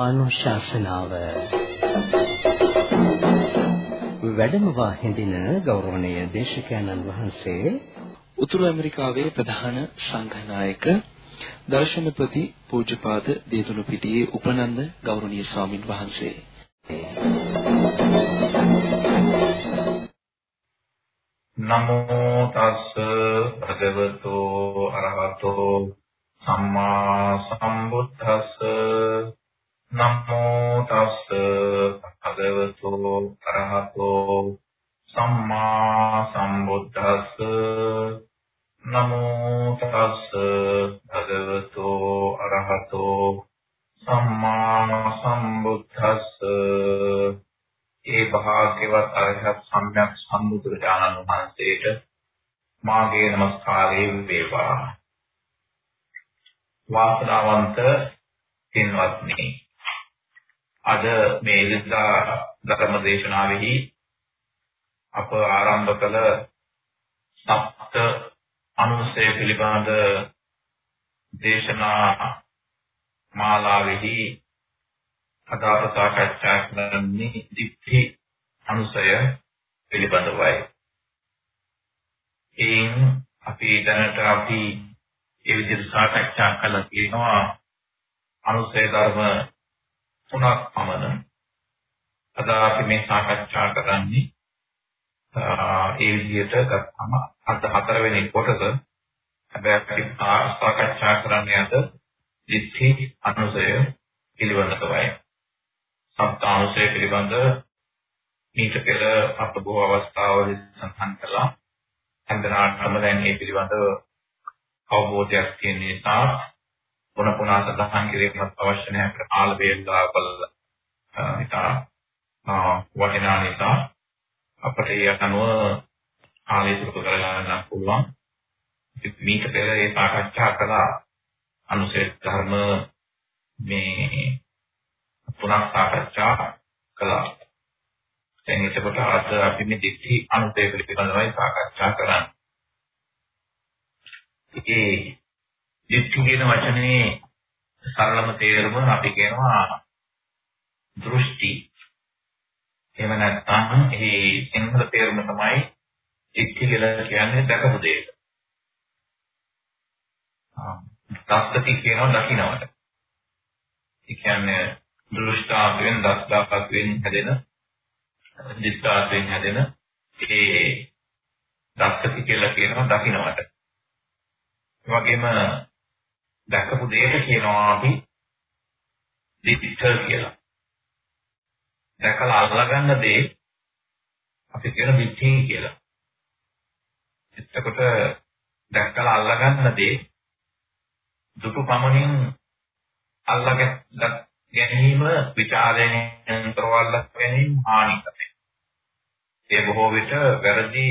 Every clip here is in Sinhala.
ධර්මානුශාසනාව. වැඩමවා හිඳින ගෞරවනීය දේශකයන්න් වහන්සේ උතුරු ඇමරිකාවේ ප්‍රධාන සංඝනායක දර්ශනපති පූජ්‍යපාද දේදුණු පිටියේ උපනන්ද ගෞරවනීය ස්වාමින් වහන්සේ. නමෝ තස්ස භගවතෝ අරහතෝ සම්මා සම්බුද්දස්ස නමෝ තස්ස භගවතෝ අරහතෝ සම්මා සම්බුද්දස්ස. නමෝ තස්ස භගවතෝ අරහතෝ සම්මා සම්බුද්දස්ස. ඒ භාග්‍යවත් අරහත් සම්්‍යක් සම්බුදුරජාණන් වහන්සේට මාගේ নমස්කාරය වේවා. වාසනාවන්ත පින්වත්නි අද මේ ඉරිදා ධර්ම දේශනාවෙහි අප ආරම්භ කළ සප්ත අනුසය පිළිබඳ දේශනා මාලාවෙහි අද අප සාකච්ඡා කරන්නේ දික්ටි අනුසය පිළිබඳවයි. එයින් අපි දැනට අපි ඒ විදිහට සාකච්ඡා කළා කියනවා අනුසය ධර්ම තුනක් පමණ. අද අපි මේ සාකච්ඡා කරන්නේ ඒ විදිහට ගත්තම අද හතරවෙනි කොටස. හැබැයි අපි සාකච්ඡා කරන්නේ අද දිට්ඨි අනුසය පිළිබඳවයි. සත්‍යානුසය පිළිබඳ ඊට පෙර අප බොහෝ අවස්ථාවල සඳහන් කළා. හන්දනාටම දැන් මේ පිළිබඳව අවබෝධයක් තියෙන නිසා පුන පුනා සඳහන් කිරීමත් අවශ්‍ය නැහැ. කාල වේලාව බලලා හිතා වටිනා නිසා අපට ඒ අනුව කාලය සුප කරගන්න පුළුවන්. මේක පෙර ඒ සාකච්ඡා කළා. අනුසය ධර්ම මේ පුනක් සාකච්ඡා කළා. දැන් එතකොට අද අපි මේ දිට්ඨි අනුසය පිළිබඳවයි සාකච්ඡා කරන්නේ. ඒ දිට්ඨි කියන වචනේ සරලම තේරුම අපි කියනවා දෘෂ්ටි. එහෙම නැත්නම් ඒ සිංහල තේරුම තමයි දිට්ඨි කියලා කියන්නේ දැකපු දෙයක්. දස්සති කියනවා දකින්නවට. ඒ කියන්නේ දෘෂ්ටාවෙන් දස්දාපත්වෙන් හැදෙන දිස්ත්‍රාත්වෙන් හැදෙන ඒ දස්සති කියලා කියනවා දකින්නවට. ඒ වගේම දැකපු දෙයට කියනවා අපි ඩිජිටල් කියලා. දැකලා අල්ලගන්න දේ අපි කියන විචින් කියලා. එතකොට දැකලා අල්ලගන්න දේ දුටු පමණින් අල්ලගෙන ගැනීම ਵਿਚාරයෙන් කරවල්ල ගැනීම හානිකරයි. ඒ බොහෝ විට වැරදි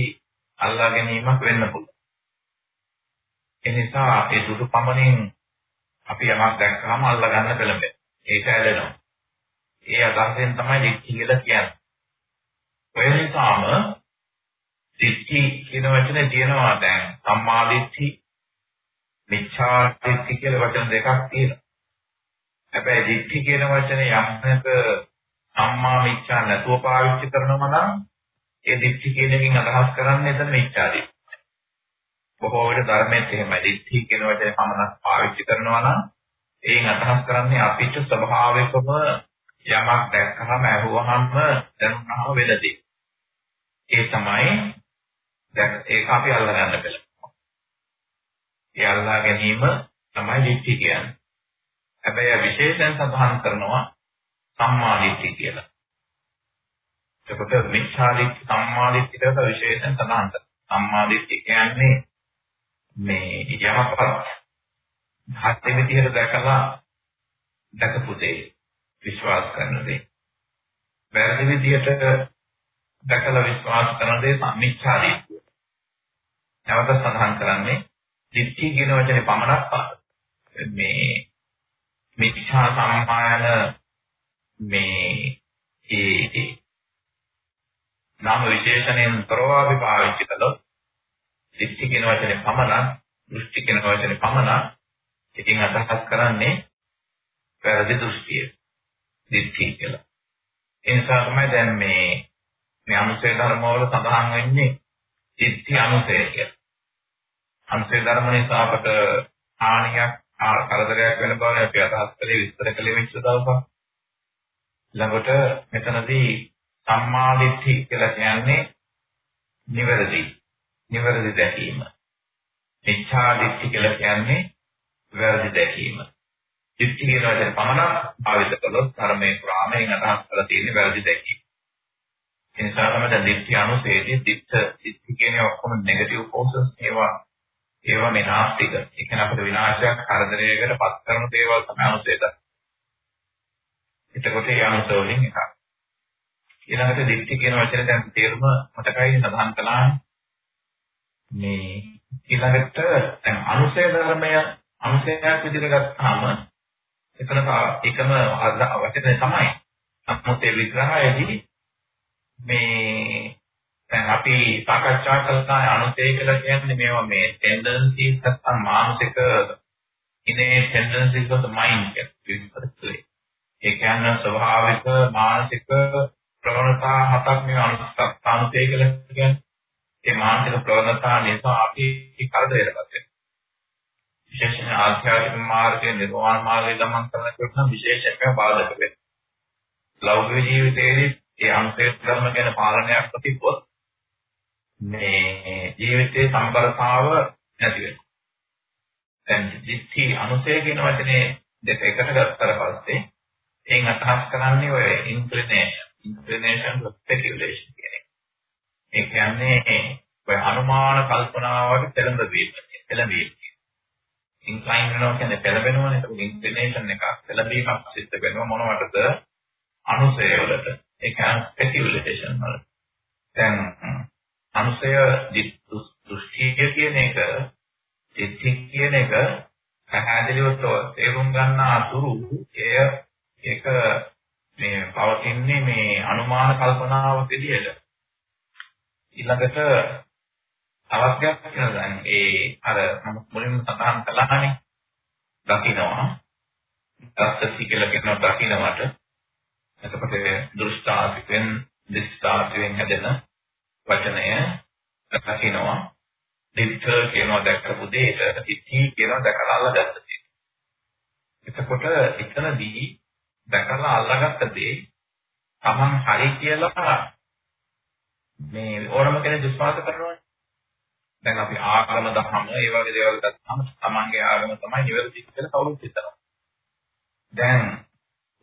අල්ලා ගැනීමක් වෙන්න පුළුවන්. එනිසා ඒ දුටු පමණින් අපි යමක් දැක්කම අල්ලා ගන්න පෙළඹෙන. ඒක ඇලෙනවා. ඒ අදහසෙන් තමයි දික්ටි කියලා කියන්නේ. ඔය නිසාම දික්ටි කියන වචනේ තියෙනවා දැන් සම්මා දිට්ඨි මිච්ඡා දිට්ඨි කියලා වචන දෙකක් තියෙනවා. හැබැයි දික්ටි කියන වචනේ යම්නක සම්මා මිච්ඡා නැතුව පාවිච්චි කරනවා නම් ඒ දික්ටි කියන එකෙන් අදහස් කරන්නේ එතන මිච්ඡා දිට්ඨි. බොහෝ විට ධර්මයේ එහෙමයි. දිට්ඨි කියන වචනේ පමණක් පාවිච්චි කරනවා නම් එයින් අදහස් කරන්නේ අපිට ස්වභාවිකව යමක් දැක්කහම අහුවහම දැනුනහම වෙලදී. ඒ තමයි දැන් ඒක අපි අල්ලගන්න බැල. ඒ අල්ලා ගැනීම තමයි දිට්ඨි කියන්නේ. හැබැයි විශේෂයෙන් සඳහන් කරනවා සම්මා දිට්ඨි කියලා. එතකොට මිච්ඡා දිට්ඨි සම්මා දිට්ඨි කියලා විශේෂයෙන් සඳහන් කරනවා. සම්මා දිට්ඨි කියන්නේ මේ යහපත් හත්ෙ විදිහට දැකලා දැකපු දේ විශ්වාස කරන දේ. වැරදි විදිහට දැකලා විශ්වාස කරන දේ සම්මිච්ඡා දිට්ඨිය. නැවත සඳහන් කරන්නේ දිට්ඨි කියන වචනේ පමණක් මේ මිච්ඡා සම්මාන මේ ඒ නාම විශේෂණයෙන් තොරව අපි පාවිච්චි කළොත් දිට්ඨි කියන වචනේ පමණ දෘෂ්ටි කියන වචනේ පමණ ඉතින් අදහස් කරන්නේ වැරදි දෘෂ්ටිය. දිට්ඨි කියලා. ඒ නිසා තමයි දැන් මේ මේ අනුසය ධර්ම වල සඳහන් වෙන්නේ දිට්ඨි අනුසය කියලා. අනුසය ධර්ම නිසා අපට හානියක් කරදරයක් වෙන බව අපි අදහස් කළේ විස්තර කළේ වෙච්ච දවසක්. ළඟට මෙතනදී සම්මා දිට්ඨි කියලා කියන්නේ නිවැරදි නිවැරදි දැකීම. මිච්ඡා දිට්ඨි කියලා කියන්නේ වැරදි දැකීම. දිට්ඨි කියන වචනේ පමණක් භාවිත කළොත් ධර්මයේ ප්‍රාමයෙන් අදහස් කරලා තියෙන වැරදි දැකීම. ඒ නිසා තමයි දැන් දිට්ඨි අනුසේදී දිට්ඨ දිට්ඨි කියන්නේ ඔක්කොම නෙගටිව් ෆෝසස් ඒවා ඒවා මේ නාස්තික. ඒ කියන්නේ අපිට විනාශයක් කරදරයකට පත් කරන දේවල් තමයි අනුසේද. එතකොට ඒ අනුසය වලින් එකක්. ඊළඟට දිට්ඨි කියන වචනේ දැන් තේරුම මතකයි සඳහන් කළා. මේ ඊළඟට දැන් අනුසය ධර්මය අනුසයක් විදිහට ගත්තාම එතන එකම වචනේ තමයි. නමුත් ඒ විග්‍රහයේදී මේ දැන් අපි සාකච්ඡා කළා අනුසය කියලා කියන්නේ මේවා මේ tendencies නැත්නම් මානසික ඉනේ tendencies of the mind කියලා ඒ කියන්නේ ස්වභාවික මානසික ප්‍රවණතා හතක් මේ අනුසය කියලා කියන්නේ ඒ මානසික ප්‍රවණතා නිසා අපි කරදරයටපත් වෙනවා විශේෂයෙන් ආධ්‍යාත්මික මාර්ගයේ නිර්වාණ මාර්ගයේ ගමන් කරනකොට නම් විශේෂයෙන්ම බාධක වෙනවා. ලෞකික ජීවිතයේදී ඒ අංශය ධර්ම ගැන පාලනයක් තිබ්බොත් මේ ජීවිතයේ සම්බරතාව නැති වෙනවා. දැන් දිට්ඨි අනුසය කියන වචනේ දෙක එකට ගත්තට පස්සේ එයින් අදහස් කරන්නේ ඔය inclination, inclination to speculation කියන එක. ඒ කියන්නේ ඔය අනුමාන කල්පනාවට පෙළඹවීම, පෙළඹීම. incline වෙනවා කියන්නේ පෙළඹෙනවනේ. ඒක inclination එකක්. පෙළඹීමක් සිද්ධ වෙනවා මොනවටද? අනුසය වලට. ඒ කියන්නේ speculation වලට. දැන් අනුසය දෘෂ්ටිය කියන එක දිට්ඨි කියන එක පැහැදිලිව තේරුම් ගන්න අතුරු එය ඒක මේ පවතින්නේ මේ අනුමාන කල්පනාවක් විදිහට ඊළඟට අවශ්‍යයක් කියලා දැන් ඒ අර මම මුලින්ම සඳහන් කළානේ දකින්නවා. දස්සති කියලා කියනවා දකින්නවට. එතකොට දෘෂ්ටාතිකෙන් දිස්තාතිකෙන් හැදෙන වචනය දකින්නවා. දිත්ත කියනවා දැක්කපු දෙයට ඉති කියනවා දැකලා අල්ලගත්ත දේ. එතකොට එතනදී දැකලා අල්ලගත්ත දේ Taman හරි කියලා මේ ඕනම කෙනෙක් විශ්වාස කරනවානේ. දැන් අපි ආගම දහම ඒ වගේ දේවල් ගත්තාම Tamanගේ ආගම තමයි නිවැරදි කියලා කවුරුත් හිතනවා. දැන්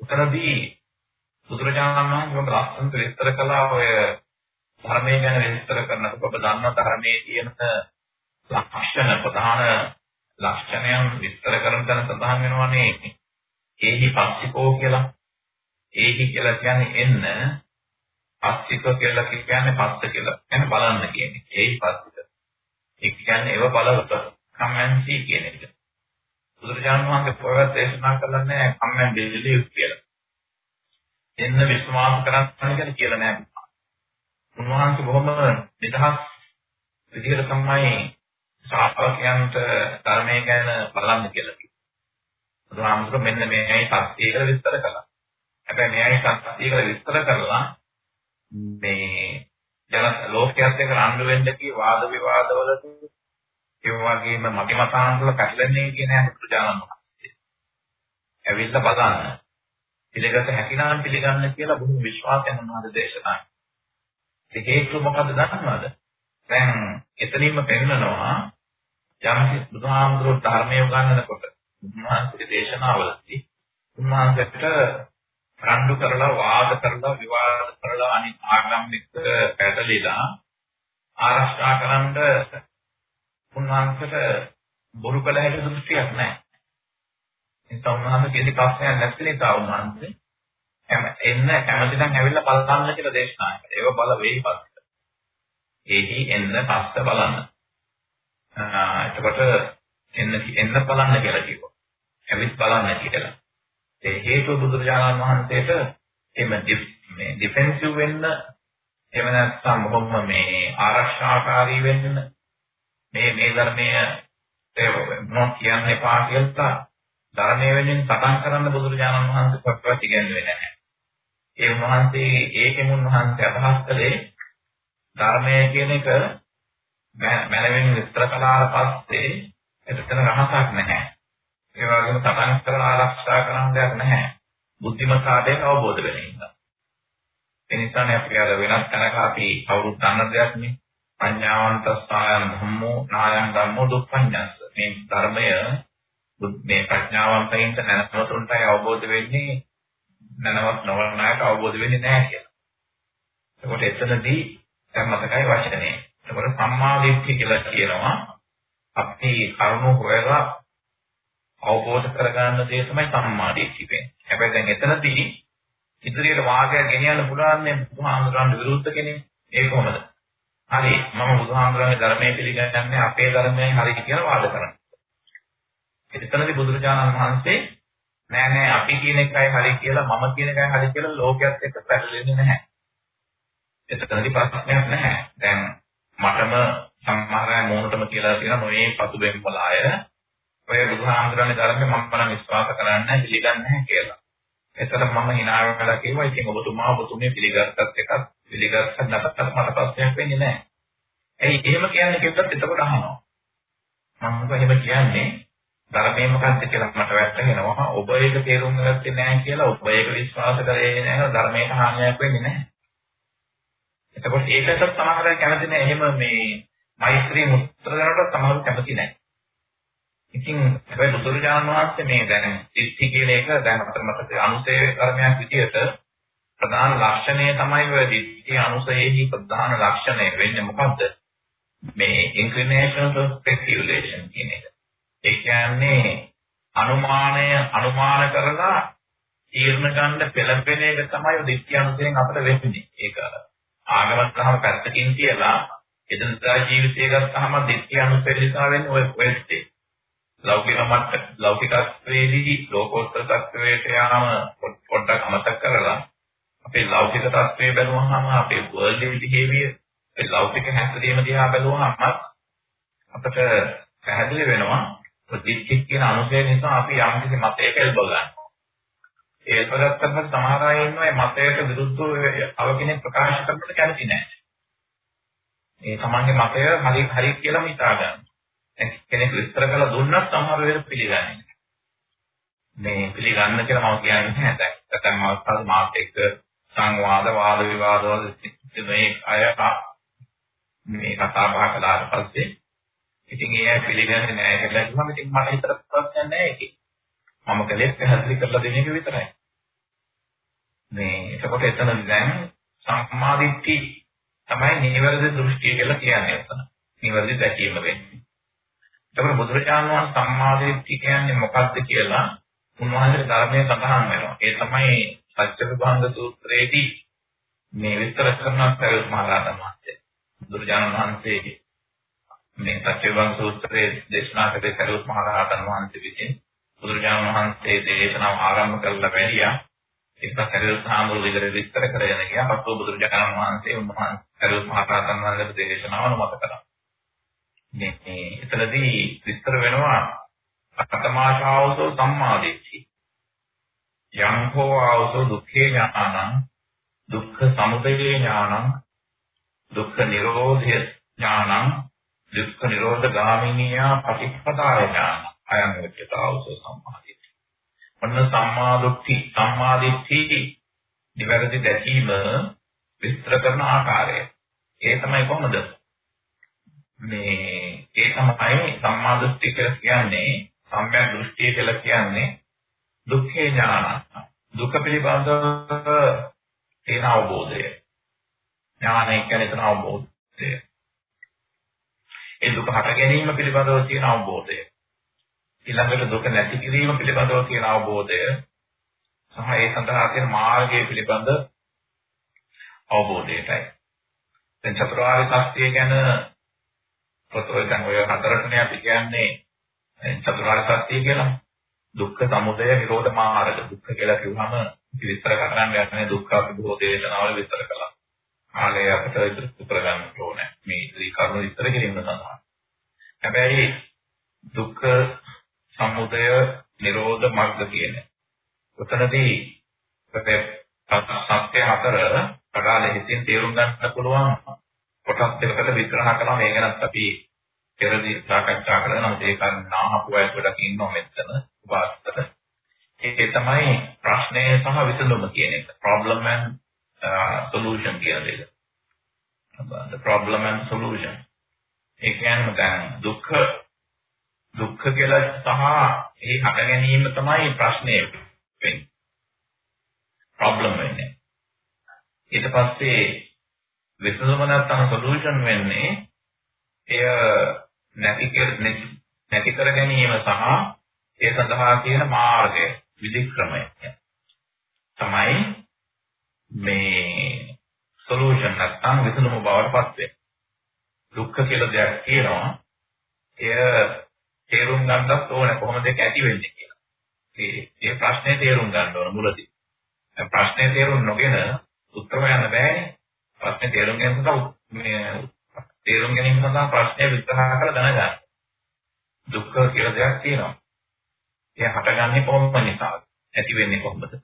උතරදී බුදුරජාණන් වහන්සේ ලස්සනට විස්තර කළා ඔය ධර්මයේ ගැන විස්තර කරනකොට ඔබ දන්නා ධර්මයේ තියෙන ලක්ෂණ ප්‍රධාන ලක්ෂණයන් විස්තර කරන තැන සඳහන් වෙනවානේ ඒහි පස්සිකෝ කියලා. ඒහි කියලා කියන්නේ එන්න පස්සික කියලා කියන්නේ පස්ස කියලා. කියන්නේ බලන්න කියන්නේ. ඒහි පස්සික. ඒ කියන්නේ ඒව බලවත කම්මැන්සි කියන එක. බුදුරජාණන් වහන්සේ පොරවත් දේශනා කළන්නේ කම්මැන් බිලිව් කියලා. එන්න විශ්වාස කරන්න කියලා නෑ. උන්වහන්සේ බොහොම නිදහස් විදිහට තමයි ශ්‍රාවකයන්ට ධර්මය ගැන බලන්න කියලා කිව්වා. බුදුහාමුදුරුවෝ මෙන්න මේයි සත්‍ය කියලා විස්තර කළා. හැබැයි මේයි සත්‍ය කියලා විස්තර කරලා මේ ජන ලෝකයක් එක්ක රණ්ඩු වෙන්න කී වාද විවාදවලට ඒ වගේම මගේ මතාන්තර පැටලෙන්නේ කියන අනුතුරු ජානන වහන්සේ. ඇවිල්ලා බලන්න. පිළිගත හැකිනම් පිළිගන්න කියලා බොහොම විශ්වාසයෙන් උන්වහන්සේ දේශනා ඒ හේතුව මොකද්ද දන්නවද? දැන් එතනින්ම පෙන්නනවා යම් බුදුහාමුදුරුවෝ ධර්මය උගන්වනකොට උන්වහන්සේගේ දේශනාවලදී උන්වහන්සේට රණ්ඩු කරලා වාද කරලා විවාද කරලා අනිත් ආගම්නික පැටලිලා ආරක්ෂා කරන්න උන්වහන්සේට බොරු කළ හැකි දෘෂ්ටියක් නැහැ. ඒ නිසා උන්වහන්සේ කිසි ප්‍රශ්නයක් නැති නිසා උන්වහන්සේ එන්න කැමති නම් ඇවිල්ලා බලන්න කියලා දේශනා කළා. ඒව බල වෙයි පස්සේ. ඒහි එන්න පස්ස බලන්න. එතකොට එන්න එන්න බලන්න කියලා කිව්වා. ඇවිත් බලන්න කියලා. ඒ හේතුව බුදුරජාණන් වහන්සේට එම මේ ඩිෆෙන්සිව් වෙන්න එහෙම නැත්නම් මොකම මේ ආරක්ෂාකාරී වෙන්න මේ මේ ධර්මයේ ඒ මොන කියන්න එපා කියලා ධර්මයේ වෙනින් සටන් කරන්න බුදුරජාණන් වහන්සේ කොටවත් ඉගෙනුවේ නැහැ. ඒ උන්වහන්සේ ඒකෙම උන්වහන්සේ අදහස් කළේ ධර්මය කියන එක මනමින් විස්තර කළාට පස්සේ එතන රහසක් නැහැ. ඒ වගේම සටන් කරලා ආරක්ෂා කරන්න දෙයක් නැහැ. බුද්ධිමතාවයෙන් අවබෝධ වෙන නිසා. ඒ නිසානේ අපි අර වෙනත් තැනක අපි කවුරුත් දන්න දෙයක් නේ. පඤ්ඤාවන්තස්සායන් ධම්මෝ නායං ධම්මෝ දුක්ඛඤ්ඤස්ස. මේ ධර්මය මේ ප්‍රඥාවන්තයින්ට නැනවතුන්ටයි අවබෝධ වෙන්නේ නැනවත් නොවන අයට අවබෝධ වෙන්නේ නැහැ කියලා. එතකොට එතනදී දැන් මතකයි වචනේ. එතකොට සම්මා දිට්ඨිය කියලා කියනවා අපි කරුණු හොයලා අවබෝධ කරගන්න දේ තමයි සම්මා දිට්ඨිය වෙන්නේ. හැබැයි දැන් එතනදී ඉදිරියට වාගයක් ගෙනියන්න පුළුවන් නේ බුදුහාමුදුරන්ට විරුද්ධ කෙනෙක්. ඒක කොහොමද? හරි මම බුදුහාමුදුරන්ගේ ධර්මයේ පිළිගන්නේ අපේ ධර්මයෙන් හරි කියලා වාද කරනවා. එතනදී බුදුරජාණන් වහන්සේ නෑ නෑ අපි කියන එකයි හරි කියලා මම කියන එකයි හරි කියලා ලෝකයක් එක්ක පැටලෙන්නේ නැහැ. එතනදී ප්‍රශ්නයක් නැහැ. දැන් මටම සමහර අය මොනටම කියලා තියෙන මොයේ පසුබිම් වල අය ඔය බුදුහාමුදුරන්ගේ ධර්මය මම නම් විශ්වාස කරන්නේ නැහැ පිළිගන්නේ නැහැ කියලා. එතන මම hina වෙලා කිව්වා ඉතින් ඔබතුමා ඔබතුමිය පිළිගත්තත් එකක් පිළිගත්තත් නැත්නම් මට ප්‍රශ්නයක් වෙන්නේ නැහැ. ඇයි එහෙම කියන්නේ කිව්වත් එතකොට අහනවා. මම එහෙම කියන්නේ ධර්මයේ මොකක්ද කියලා මට වැටහෙනවා. ඔබ ඒක තේරුම් ගත්තේ නැහැ කියලා ඔබ ඒක විශ්වාස කරේ නැහැ ධර්මයට හානියක් වෙන්නේ නැහැ. එතකොට ඒකට සමහර අය කැමති නැහැ. එහෙම මේ මෛත්‍රී මුත්‍ර කරනකොට සමහරව කැමති නැහැ. ඉතින් හැබැයි බුදුරජාණන් වහන්සේ මේ දැන ඉත්‍ති කියන එක දැන් අපතර මතක අනුසය කර්මයක් විදියට ප්‍රධාන ලක්ෂණය තමයි ඔය දිට්ඨි අනුසයෙහි ප්‍රධාන ලක්ෂණය වෙන්නේ මොකද්ද? මේ inclination to speculation කියන එක. ඒ කියන්නේ අනුමානය අනුමාන කරලා තීරණ ගන්න පෙළඹෙන එක තමයි දිට්ඨි අනුසයෙන් අපිට වෙන්නේ. ඒක ආගමත් තහම පැත්තකින් තියලා එදිනදා ජීවිතය ගත්තාම දිට්ඨි අනුසය නිසා වෙන්නේ ඔය ඔය දෙය. ලෞකික මට්ට ලෞකිකත්වයේදී ලෝකෝත්තර තත්වයට යාම පොඩ්ඩක් අමතක කරලා අපේ ලෞකික තත්වයේ බැලුවහම අපේ worldly behavior ඒ ලෞකික හැසිරීම දිහා බැලුවහම අපිට පැහැදිලි වෙනවා ප්‍රතිචිත් කියන අනුසය නිසා අපි යම් කිසි මතයක එල්බ ගන්නවා. ඒ එල්බගත්තම සමහර අය ඉන්නවා මේ මතයට විරුද්ධව අව කෙනෙක් ප්‍රකාශ කරනකොට කැමති නැහැ. ඒ තමන්ගේ මතය හරි හරි කියලා හිතා ගන්නවා. කෙනෙක් විස්තර කරලා දුන්නත් සමහර වෙලාවට පිළිගන්නේ නැහැ. මේ පිළිගන්න කියලා මම කියන්නේ නැහැ. දැන් නැත්නම් අවස්ථාවේ මාත් එක්ක සංවාද වාද විවාද වල මේ අය මේ කතා බහ කළාට පස්සේ ඉතින් ඒ අය පිළිගන්නේ නැහැ කියලා කිව්වම ඉතින් මට හිතට ප්‍රශ්නයක් නැහැ ඒකේ. මම කලේ පැහැදිලි කරලා දෙන එක විතරයි. මේ එතකොට එතන දැන් සම්මාදිට්ඨි තමයි නිවැරදි දෘෂ්ටිය කියලා කියන්නේ එතන. නිවැරදි දැකීම වෙන්නේ. එතකොට බුදුරජාණන් වහන්සේ සම්මාදිට්ඨිය කියන්නේ මොකක්ද කියලා උන්වහන්සේගේ ධර්මයේ සඳහන් වෙනවා. ඒ තමයි සත්‍යවිභංග සූත්‍රයේදී මේ විස්තර කරන සරියුත් මහ රහතන් වහන්සේ. බුදුරජාණන් වහන්සේ මේ සත්‍යවිභංග සූත්‍රයේ දේශනා කළේ සරියුත් මහ රහතන් වහන්සේ විසින් බුදුරජාණන් වහන්සේ දේශනාව ආරම්භ කළා වැඩියා. ඒක සරියුත් සාමුරු විතර විස්තර කරගෙන ගියා. පස්ව බුදුරජාණන් වහන්සේ උන්වහන්සේ සරියුත් මහ රහතන් වහන්සේගේ දේශනාව අනුමත කළා. මේ එතනදී විස්තර වෙනවා අතමාශාවසෝ සම්මාදිට්ඨි. යං හෝ ආවසෝ දුක්ඛේ ඥානං දුක්ඛ සමුදය ඥානං දුක්ඛ නිරෝධය ඥානං දුක්ඛ නිරෝධ ගාමිනිය පටිපදාය ඥාන. අයං උච්චතාවසෝ සම්මාදිට්ඨි. ඔන්න සම්මාදිට්ඨි? සම්මාදිට්ඨි නිවැරදි දැකීම විස්තර කරන ආකාරය. ඒ තමයි කොහොමද? මේ ඒ තමයි සම්මා දෘෂ්ටි කියලා කියන්නේ සම්‍යක් දෘෂ්ටිය කියලා කියන්නේ දුක්ඛේ ඥාන. දුක පිළිබඳව තියෙන අවබෝධය. ඥානය කියන්නේ තන අවබෝධය. ඒ දුක හට ගැනීම පිළිබඳව තියෙන අවබෝධය. ඊළඟට දුක නැති කිරීම පිළිබඳව තියෙන අවබෝධය. සහ ඒ සඳහා තියෙන මාර්ගය පිළිබඳ අවබෝධයටයි. දැන් චතුරාර්ය සත්‍ය ගැන පොතේ දැන් ඔය හතරටනේ අපි කියන්නේ චතුරාර්ය සත්‍ය කියලා. දුක්ඛ සමුදය නිරෝධ මාර්ග දුක්ඛ කියලා කිව්වම විස්තර කරන්න යන්නේ දුක්ඛ අපි බොහෝ දේශනාවල විස්තර කළා. ආලේ අපිට ඉදිරි කරගන්න ඕනේ. මේ ඉතිරි කරුණු විස්තර කිරීම සඳහා. හැබැයි දුක්ඛ සමුදය නිරෝධ මාර්ග කියන්නේ. උතනදී සත්‍ය හතර කඩා ලෙසින් තේරුම් ගන්න පුළුවන් කොටස් දෙකකට විග්‍රහ කරනවා. මේ ගැනත් අපි පෙරදී සාකච්ඡා කළා නම් ඒක නාහපු අය ගොඩක් ඉන්නවා මෙතන උපාසතර ඒ තමයි ප්‍රශ්නය සහ විසඳුම කියන එක. Problem and uh, solution කියන එක the problem and solution. ඒ කියන්නේ දැන් දුක්ඛ දුක්ඛ කියලා සහ ඒ හට ගැනීම තමයි ප්‍රශ්නේ වෙන්නේ. Problem වෙන්නේ. ඊට පස්සේ විසඳුම නැත්නම් solution වෙන්නේ එය නැති කර නැති කර ගැනීම සහ ඒ සඳහා තියෙන මාර්ගය විධික්‍රමය තමයි මේ solution නැත්නම් විසඳුම බවට පත් වෙන්නේ දුක්ඛ කියලා දෙයක් තියෙනවා එය තේරුම් ගන්නත් ඕනේ කොහොමද ඒක ඇති වෙන්නේ කියලා. ඒ ඒ ප්‍රශ්නේ තේරුම් ගන්න ඕන මුලදී. ප්‍රශ්නේ තේරුම් නොගෙන උත්තර හොයන්න බෑනේ. ප්‍රශ්නේ තේරුම් ගැනීම සඳහා මේ තේරුම් ගැනීම සඳහා ප්‍රශ්නය විග්‍රහ කරලා දැනගන්න. දුක්ඛ කියලා දෙයක් තියෙනවා. එය හටගන්නේ කොහොමද නිසාද? ඇති වෙන්නේ කොහොමද?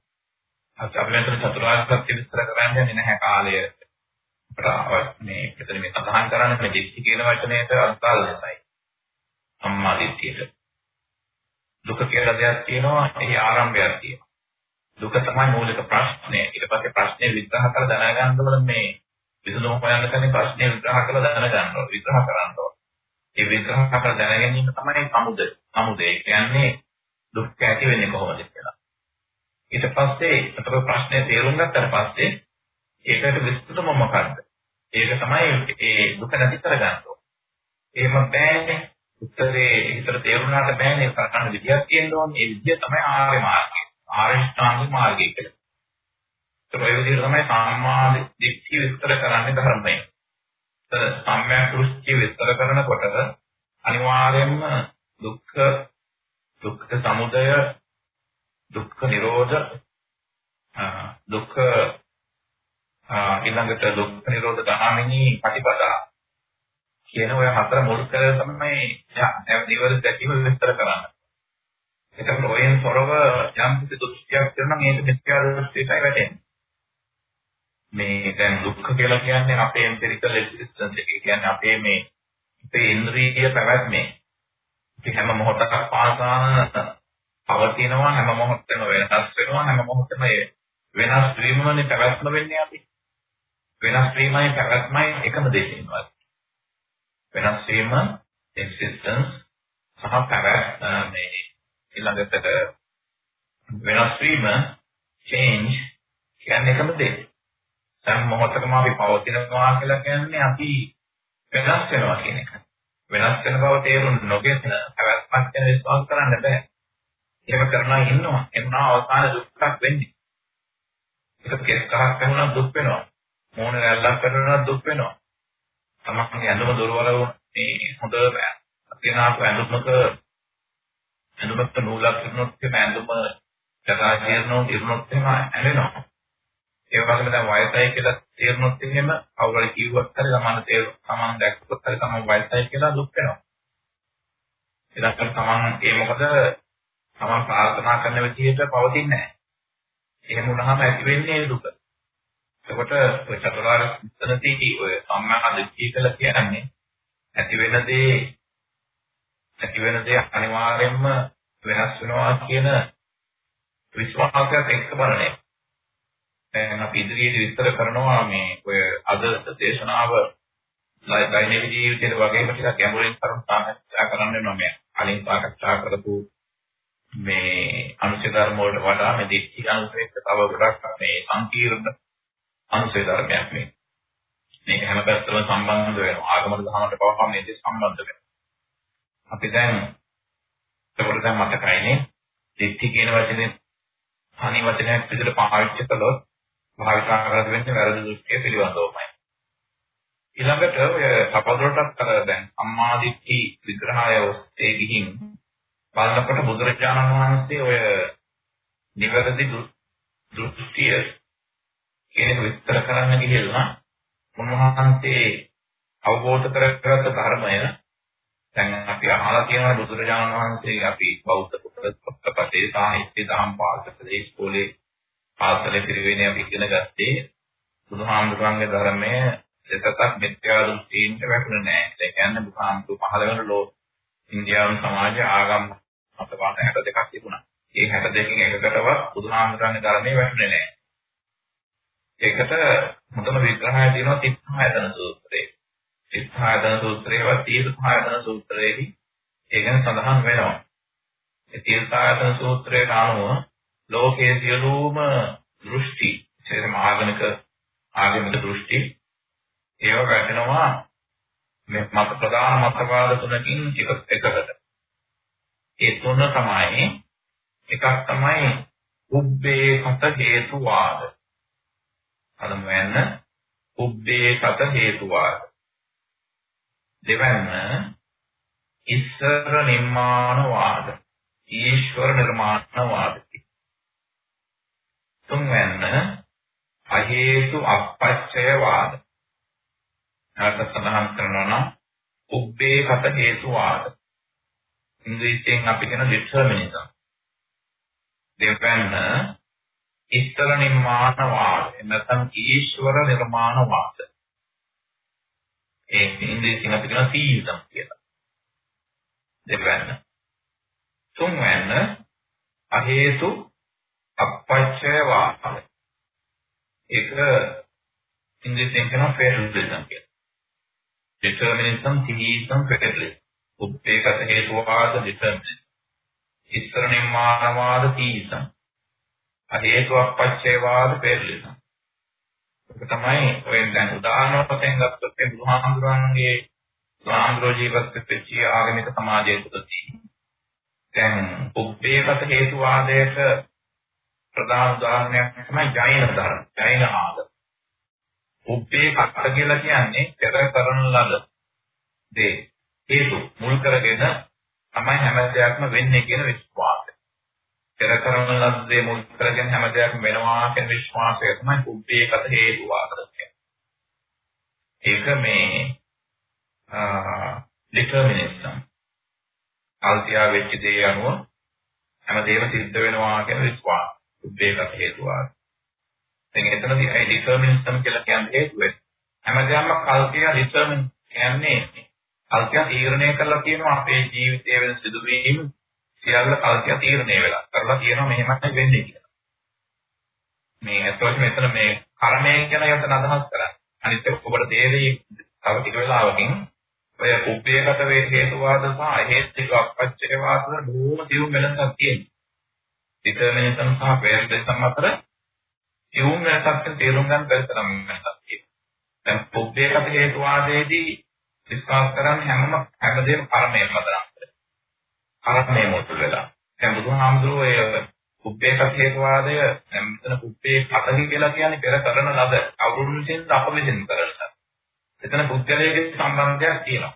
අපි මෙතන චතුරාර්ය සත්‍ය විස්තර කරන්නේ නැහැ කාලය. මේ මෙතන මේ සඳහන් කරන්නේ මේ දිට්ඨි කියන වචනයට අන්තල් නැසයි. සම්මා දිට්ඨියට. දුක කියලා දෙයක් තියෙනවා, එහි ආරම්භයක් තියෙනවා. දුක තමයි මූලික ප්‍රශ්නය. ඊට පස්සේ ප්‍රශ්නේ විග්‍රහ කරලා දැනගන්න ඕන මේ විසඳුම හොයන්න කලින් ප්‍රශ්නේ විග්‍රහ කරලා දැනගන්න ඕන. විග්‍රහ කරන්න ඕන. ඒ විග්‍රහ කරලා දැනගැනීම තමයි සමුදය. සමුදය කියන්නේ දුක් ඇති වෙන්නේ කොහොමද කියලා. ඊට පස්සේ අතර ප්‍රශ්නේ තේරුම් ගත්තට පස්සේ ඒකට විස්තරම මොකක්ද? ඒක තමයි ඒ දුක නැති කරගන්න ඕන. එහෙම බෑනේ උත්තරේ හිතට තේරුණාට බෑනේ කරන්න විදියක් තියෙන්න ඕනේ. ඒ විදිය තමයි ආර්ය මාර්ගය. ආරියෂ්ඨාංග මාර්ගය කියලා. ඒක ඒ විදිහට තමයි සම්මා දිට්ඨිය විස්තර කරන්නේ ධර්මයෙන්. සම්‍යක් දෘෂ්ටි විස්තර කරනකොට අනිවාර්යයෙන්ම දුක්ඛ දුක්ඛ සමුදය දුක්ඛ නිරෝධ දුක්ඛ ඊළඟට දුක්ඛ නිරෝධ ගාමිනී ප්‍රතිපදා කියන ඔය හතර මුල් කරගෙන තමයි නිවර්ත දැකීම විස්තර කරන්නේ. ඒකම ඔයෙන් තොරව යම් කිසි දෘෂ්ටියක් කරනවා මේක මිත්‍යා දෘෂ්ටියටයි වැටෙන්නේ. මේ දැන් දුක්ඛ කියලා කියන්නේ අපේ එම්පිරිකල් එක්සිස්ටන්ස් එක. කියන්නේ අපේ මේ අපේ ඉන්ද්‍රිය පැවැත්මේ. අපි හැම මොහොතක පාසාන පවතිනවා හැම මොහොතෙම වෙනස් වෙනවා හැම මොහොතෙම වෙනස් වීමනේ පැවැත්ම වෙන්නේ අපි. වෙනස් වීමයි පැවැත්මයි එකම දෙකින්වත් වෙනස් වීම එක්සිස්ටන්ස් සහ පැවැත්ම මේ ඊළඟට වෙනස් වීම change කියන්නේ එකම දෙයක් සෑම මොහොතකම අපි පවතිනවා කියලා කියන්නේ අපි වෙනස් වෙනවා කියන එක. වෙනස් වෙන බව තේරුම් නොගෙන පැවැත්මක් ගැන විශ්වාස කරන්න බෑ. එහෙම කරනවා ඉන්නවා. එන්නා අවසාන දුක්ඛක් වෙන්නේ. ඒක කෙස් කහක් වෙනවා දුක් වෙනවා. මෝන රැල්ලක් කරනවා දුක් වෙනවා. තමක්ගේ ඇඳුම දොරවල මේ හොඳ අතිනාප ඇඳුමක ඇඳුමක නූලක් ඉන්නොත් එimhe ඇඳුම ජගා කියනොත් ඉන්නොත් එහෙම ඇලෙනවා. ඒ වගේම දැන් වයසයි කියලා තේරුනොත් එහෙම කවුරුහරි කිව්වත් හරි සමාන තේරු සමාන දැක්කොත් හරි තමයි වයසයි කියලා දුක් වෙනවා. ඒකට තමන් ඒ මොකද තමන් ප්‍රාර්ථනා කරන විදිහට පවතින්නේ නැහැ. එහෙම වුණාම ඇති වෙන්නේ දුක. එතකොට ඔය චතුරාර්ය සත්‍යනදී ඔය සම්මා දිට්ඨිය කියලා කියන්නේ ඇති වෙන දේ ඇති වෙන දේ අනිවාර්යයෙන්ම වෙනස් වෙනවා කියන විශ්වාසයක් එක්ක බලන එක. දැන් අපි ඉදිරියට විස්තර කරනවා මේ ඔය අද දේශනාව දෛනික ජීවිතයේ වගේම ටිකක් ගැඹුරින් කරුණු සාකච්ඡා කරන්න වෙනවා මේ කලින් සාකච්ඡා කරපු මේ අනුශය ධර්ම වලට වඩා මේ දික්ටි අනුශයක තව ගොඩක් මේ සංකීර්ණ අනුශය ධර්මයක් මේ. මේක හැම පැත්තම සම්බන්ධ වෙනවා. ආගමක දහමට පවා මේක සම්බන්ධ වෙනවා. අපි දැන් ඒකට දැන් මතකයිනේ. දික්ටි කියන වචනේ තනි වචනයක් විදිහට පාවිච්චි කළොත් භාවිතා කරලා වෙන්නේ වැරදි දෘෂ්ටිය පිළිබඳවමයි. ඊළඟට ඔය තපදොරටත් අර දැන් සම්මාදිට්ඨි විග්‍රහය ඔස්සේ ගිහින් බලනකොට බුදුරජාණන් වහන්සේ ඔය නිවැරදි දෘෂ්ටිය කියන විස්තර කරන්න ගිහිල්ලා උන්වහන්සේ අවබෝධ කරගත්ත ධර්මය දැන් අපි අහලා තියෙනවා බුදුරජාණන් වහන්සේ අපි බෞද්ධ පොතපතේ සාහිත්‍ය දහම් පාඨක දේශකෝලේ පාසලේ පිරිවෙනේ අපි ඉගෙන ගත්තේ බුදුහාමුදුරන්ගේ ධර්මයේ දෙසතක් මිත්‍යා දෘෂ්ටීන්ට වැටුනේ නැහැ. ඒ කියන්නේ බුදුහාමුදුරු පහළ වෙන ලෝ ඉන්දියානු සමාජයේ ආගම් මතවාද 62ක් තිබුණා. ඒ 62කින් එකකටවත් බුදුහාමුදුරන්ගේ ධර්මයේ වැටුනේ නැහැ. ඒකට හොඳම විග්‍රහය දෙනවා තිත්ථායතන සූත්‍රයේ. තිත්ථායතන සූත්‍රයේවත් තීර්ථායතන සූත්‍රයේදී ඒ ගැන සඳහන් වෙනවා. ඒ තීර්ථායතන සූත්‍රයට අනුව ලෝකයේ සියලුම දෘෂ්ටි, සියලුම ආගමික ආගමික දෘෂ්ටි ඒව වැටෙනවා මේ මත ප්‍රධාන මතවාද තුනකින් එකකට. ඒ තුන තමයි එකක් තමයි උබ්බේ කත හේතුවාද. අදම වෙන්න උබ්බේ කත හේතුවාද. දෙවැන්න ඊශ්වර නිර්මාණවාද. ඊශ්වර නිර්මාණවාද. තුන්වැන්න අහේතු අපච්චයවාද. නැවත සඳහන් කරනවා නම් උබ්බේ කත හේතුවාද. ඉංග්‍රීසියෙන් අපි කියන determinism. දෙවැන්න ඊශ්වර නිර්මාණවාද. නැත්නම් ඊශ්වර නිර්මාණවාද. ඒ ඉංග්‍රීසියෙන් අපි කියන theism කියලා. දෙවැන්න. තුන්වැන්න අහේතු අපච්චයවාද. ඒක ඉංග්‍රීසියෙන් කියන fatalism කියලා. determinism, theism, fatalism. උද්වේගත හේතුවාද determinism. ඉස්සර නිර්මාණවාද theism. අහේතු අපච්චයවාද fatalism. ඒක තමයි ඔය දැන් උදාහරණ වශයෙන් ගත්තොත් ඒ බුදුහාමුදුරන්ගේ බුදුහාමුදුරෝ ජීවත් වෙච්ච ආගමික සමාජය තුළදී දැන් උද්වේගත හේතුවාදයට ප්‍රධාන උදාහරණයක් තමයි ජෛන ධර්ම. ජෛන ආගම. උපේ කක්ක කියලා කියන්නේ පෙර කරන ලද දේ හේතු මුල් කරගෙන තමයි හැම දෙයක්ම වෙන්නේ කියන විශ්වාසය. පෙර කරන ලද දේ මුල් කරගෙන හැම දෙයක්ම වෙනවා කියන විශ්වාසය තමයි උපේකත හේතු වාදය. ඒක මේ ඩිටර්මිනිසම්. අල්තියා වෙච්ච දේ අනුව හැමදේම සිද්ධ වෙනවා කියන විශ්වාසය. උද්වේගක හේතුවක්. දැන් එතනදී ඒ ඩිටර්මිනිසම් කියලා කියන්නේ හේතුව. හැමදාම කල්පිය ඩිටර්මින් කියන්නේ කල්පිය තීරණය කරලා කියනවා අපේ ජීවිතයේ වෙන සිදුවීම් සියල්ල කල්පිය තීරණය වෙලා. කරලා කියනවා මෙහෙමයි වෙන්නේ කියලා. මේ අතොත් මෙතන මේ කර්මය කියන යතන අදහස් කරන්නේ. අනිත් එක ඔබට තේරෙයි තව ටික වෙලාවකින් ඔය උපේගත වේ හේතුවාද සහ හේතුක අපච්චේවාද බොහොම සියුම් වෙනසක් තියෙනවා. ඩිටර්මිනිසම් සහ පෙරලිසම් අතර යොමු වෙනසක් තේරුම් ගන්න බැරි තරම් වෙනසක් තියෙනවා. දැන් පුබ්බේකට හේතුවාදයේදී විශ්වාස කරන්නේ හැමම හැමදේම කර්මයෙන් පදනම් කරලා. කර්මයේ මුල් වෙලා. දැන් බුදුහාමුදුරුවෝ ඒ පුබ්බේකට හේතුවාදය දැන් මෙතන පුබ්බේ පතහි කියලා කියන්නේ පෙර කරන ලද අවුරුදු විසින් අප විසින් කරන ලද. එතන පුද්ගලයේ සම්බන්ධයක් තියෙනවා.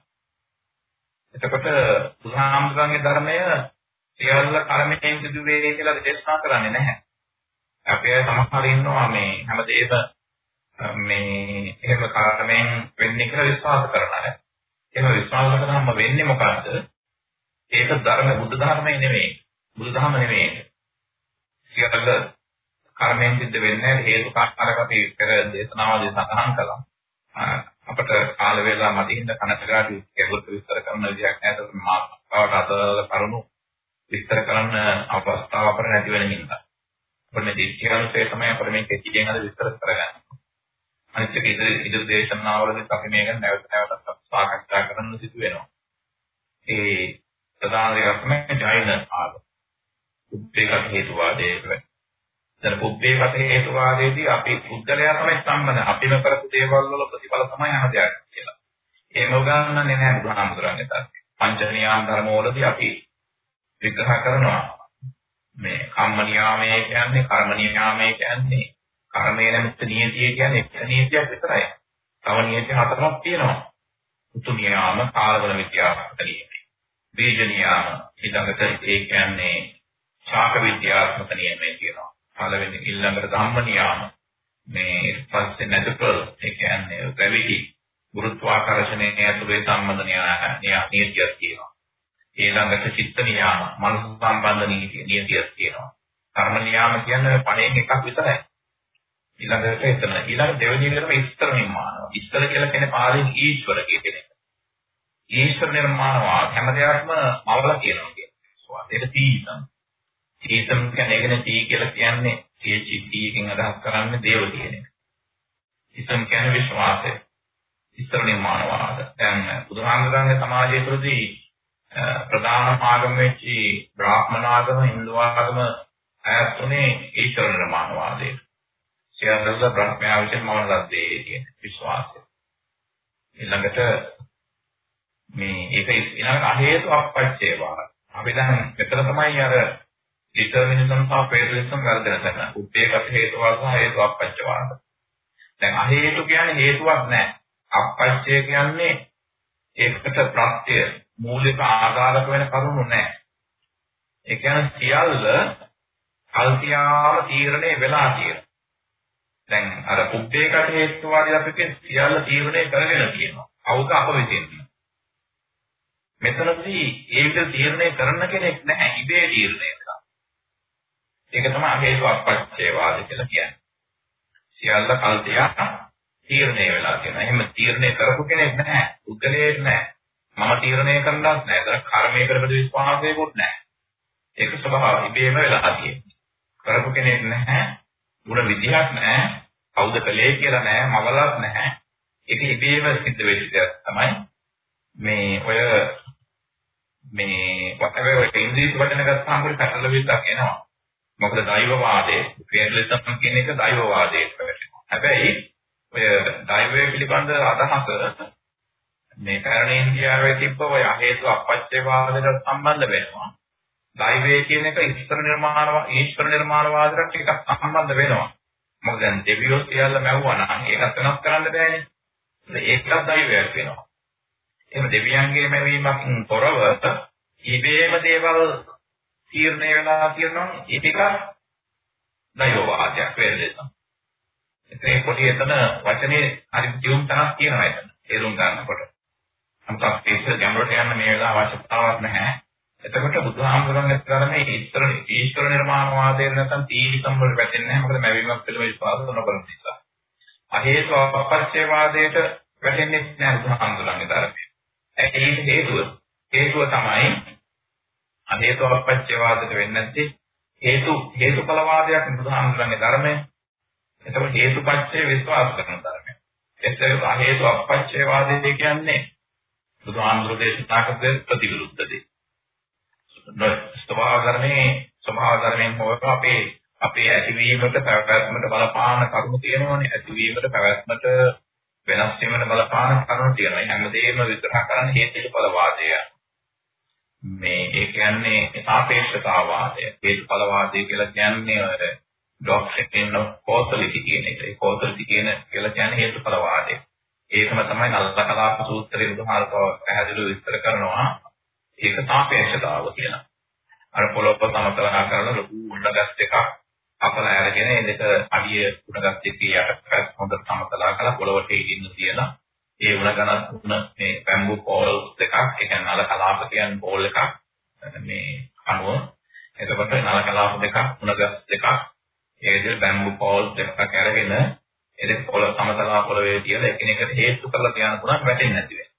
එතකොට බුදුහාමුදුරන්ගේ ධර්මය සියල්ල කර්මයෙන් සිදු වේ කියලා දේශනා කරන්නේ නැහැ. අපි සමහර ඉන්නවා මේ හැමදේම මේ එහෙම කර්මයෙන් වෙන්නේ කියලා විශ්වාස කරන අය. එහෙම විශ්වාස කරාම වෙන්නේ මොකද්ද? ඒක ධර්ම බුද්ධ ධර්මයේ නෙමෙයි. බුදු දහම නෙමෙයි. සියල්ල කර්මයෙන් සිද්ධ වෙන්නේ හේතු කාරක අපි පෙර දේශනාවදී සඳහන් කළා. අපට කාල වේලා මතින්ද කනටගාටු කෙරුත් විස්තර කරන විදිහක් නැහැ. ඒක මාතෘකාවට අදාළ කරුණු විස්තර කරන්න අවස්ථාව අපර නැති වෙන හින්දා. අපිට මේ දිට්ඨියන්සේ තමයි අපිට මේ කෙටියෙන් අද විස්තර කරගන්න. අනිත් එක ඉදිරි ඉදිරි දේශනාවලදී අපි මේක නැවත නැවතත් සාකච්ඡා කරන්න සිදු වෙනවා. ඒ ප්‍රධාන දෙයක් තමයි ජෛන ආගම. උද්වේග හේතුවාදයේ දැන් පුබ්බේගත හේතුවාදයේදී අපි පුද්ගලයා තමයි සම්බන්ධ. අපිම කරපු දේවල් වල ප්‍රතිඵල තමයි හැම දෙයක් කියලා. ඒක උගන්වන්නේ නැහැ බුදුහාමුදුරන්ගේ තාක්ෂ. පංච නියාම ධර්ම වලදී අපි විග්‍රහ කරනවා. මේ කම්ම නියාමය කියන්නේ කර්ම නියාමය කියන්නේ කර්මයේ නැමෙත් නියතිය කියන්නේ එක නියතියක් විතරයි. තව නියති හතරක් තියෙනවා. උතු නියාම, කාලවල විද්‍යාත්මක නියති. බීජ නියාම ඊළඟට ඒ කියන්නේ ශාක විද්‍යාත්මක නියමය කියනවා. පළවෙනි ඊළඟට ධම්ම නියාම මේ පස්සේ නැතුකල් ඒ කියන්නේ ග්‍රැවිටි ගුරුත්වාකර්ෂණයේ ඇතුලේ සම්බන්ධ නියතියක් තියෙනවා. ඊළඟට චිත්ත නියාම මනස සම්බන්ධ නීතියක් තියෙනවා. කර්ම නියාම කියන්නේ පණයෙන් එකක් විතරයි. ඊළඟට එතන ඊළඟ දෙවෙනි එකටම ඉස්තර නිර්මාණය. ඉස්තර කියලා කියන්නේ පාලින් ඊශ්වර කියන එක. ඊශ්වර නිර්මාණවාද හැම දෙයක්ම මවලා කියනවා කියන්නේ. ඒක තීසම්. තීසම් කියන්නේ ඒකනේ තී කියලා කියන්නේ THT එකෙන් අදහස් කරන්නේ දේව කියන එක. ඉස්තම් කියන්නේ විශ්වාසය. ඉස්තර නිර්මාණවාද. දැන් බුදුහාමුදුරන්ගේ සමාජය තුළදී ප්‍රධාන ආගම වෙච්චි බ්‍රාහ්මණ ආගම, හින්දු ආගම අයත් උනේ ඊශ්වර නිර්මාණවාදයට. සියල්ලද බ්‍රහ්මයා විසින් මවන ලද්දේ කියන විශ්වාසය. ඊළඟට මේ ඒක ඊළඟට අහේතු අපච්චේවා. අපි දැන් මෙතන තමයි අර ඩිටර්මිනිසම් සහ පෙරලිසම් වර්ධන කරන. උත්තේකත් හේතුවල් සහ හේතු අපච්චවාද. දැන් අහේතු කියන්නේ හේතුවක් නැහැ. අපච්චය කියන්නේ ඒකට ප්‍රත්‍ය මූලික ආධාරක වෙන කරුණු නැහැ. ඒ කියන්නේ සියල්ල කල්පියාව තීරණය වෙලා කියන. දැන් අර පුද්දේකට හේතුවාදී අපිට සියල්ල තීරණය කරගෙන තියෙනවා. අවුක අප විසින්. මෙතනදී ඒ විදිහ තීරණය කරන කෙනෙක් නැහැ. ඉබේ තීරණය කරනවා. ඒක තමයි හේතු අපච්චේවාද කියලා කියන්නේ. සියල්ල කල්පියා තීරණය වෙලා කියනවා. එහෙම තීරණය කරපු කෙනෙක් නැහැ. උද්දලයක් නැහැ. මම තීරණය කරන්නත් නැහැ. ඒතර කර්මයේ කරපද විශ්වාසයකුත් නැහැ. ඒක ස්වභාව ඉබේම වෙලා තියෙන්නේ. කරපු කෙනෙක් නැහැ. ಗುಣ විදිහක් නැහැ. කවුද කලේ කියලා නැහැ. මවලක් නැහැ. ඒක ඉබේම සිද්ධ වෙච්ච දෙයක් තමයි මේ ඔය මේ whatever ඔය ඉංග්‍රීසි වචන ගත්තාම පොඩි පැටල විදිහක් එනවා. මොකද දෛවවාදයේ ෆෙඩරලිසම් කියන එක දෛවවාදයට වැටෙනවා. හැබැයි ඔය දෛවය පිළිබඳ අදහස මේ පැරණි ඉන්දියාවේ තිබ්බ ඔය හේතු අපච්චේවාදයට සම්බන්ධ වෙනවා. දෛවය කියන එක ඊශ්වර නිර්මාණ ඊශ්වර නිර්මාණවාදයට ටිකක් සම්බන්ධ වෙනවා. මොකද දැන් දෙවියෝ සියල්ල මැව්වා නම් ඒකත් වෙනස් කරන්න බෑනේ. ඒකත් දෛවයක් වෙනවා. එහෙම දෙවියන්ගේ මැවීමක් තොරව ඉබේම දේවල් තීරණය වෙලා කියනවා ඒක දෛවවාදයක් වේදේශම්. ඒ පොඩි එතන වචනේ හරි සියුම් තනක් කියනවා එතන. තේරුම් ගන්නකොට. නමුත් අපි ඉස්සර ගැඹුරට යන්න මේ වෙලාව අවශ්‍යතාවක් නැහැ. එතකොට බුදුහාමුදුරන්ගේ ධර්මයේ ඊශ්වර ඊශ්වර නිර්මාණවාදයෙන් නැත්නම් තීසම් වලට වැටෙන්නේ නැහැ. මොකද මැවීමක් පිළිබඳ විශ්වාස නොකරන නිසා. අහේතු අපච්චේවාදයට වැටෙන්නේ නැහැ බුදුහාමුදුරන්ගේ ධර්මයේ. ඒ හේතුව හේතුව තමයි අහේතු අපච්චේවාදයට වෙන්නේ නැත්තේ හේතු හේතුඵලවාදයක් බුදුහාමුදුරන්ගේ ධර්මයේ. එතකොට හේතුපච්චේ විශ්වාස කරන ධර්මය. එතකොට අහේතු අපච්චේවාදය කියන්නේ බුදුහාමුදුරේ දේශනා කරන ප්‍රතිවිරුද්ධ දෙයක්. ස්වභාව ධර්මයේ ස්වභාව ධර්මයෙන් හොව අපේ අපේ ඇතිවීමට පැවැත්මට බලපාන කරුණු තියෙනවානේ ඇතිවීමට පැවැත්මට වෙනස් වීමට බලපාන කරුණු තියෙනවා. හැමදේම විග්‍රහ කරන්න හේතුඵල වාදය. මේ ඒ කියන්නේ සාපේක්ෂතාවාදය. හේතුඵල වාදය කියලා කියන්නේ අර doctrine of causality කියන එක. ඒ causality කියන කියලා කියන්නේ හේතුඵල වාදය. ඒකම තමයි නලකලාප සූත්‍රයේ උදාහරණයක් පැහැදිලිව විස්තර කරනවා. ඒක සාපේක්ෂතාව කියලා. අර පොළොව සමතලනා කරන ලොකු උණගස් දෙකක් අපල අරගෙන ඒ දෙක අඩිය උණගස් දෙකේ යටපැත්ත හොඳට සමතලා කරලා පොළොවට ඉන්න තියලා ඒ උණගන උණ මේ බැම්බු පෝල්ස් දෙකක් ඒ කියන්නේ නල කලාප කියන්නේ පෝල් එකක් මේ අණුව එතකොට නල කලාප දෙකක් උණගස් දෙකක් ඒ විදිහට බැම්බු පෝල්ස් දෙකක් අරගෙන ඒ දෙක පොළොව සමතලා පොළවේ තියලා එකිනෙකට හේතු කරලා තියන තුනක් වැටෙන්නේ නැති වෙනවා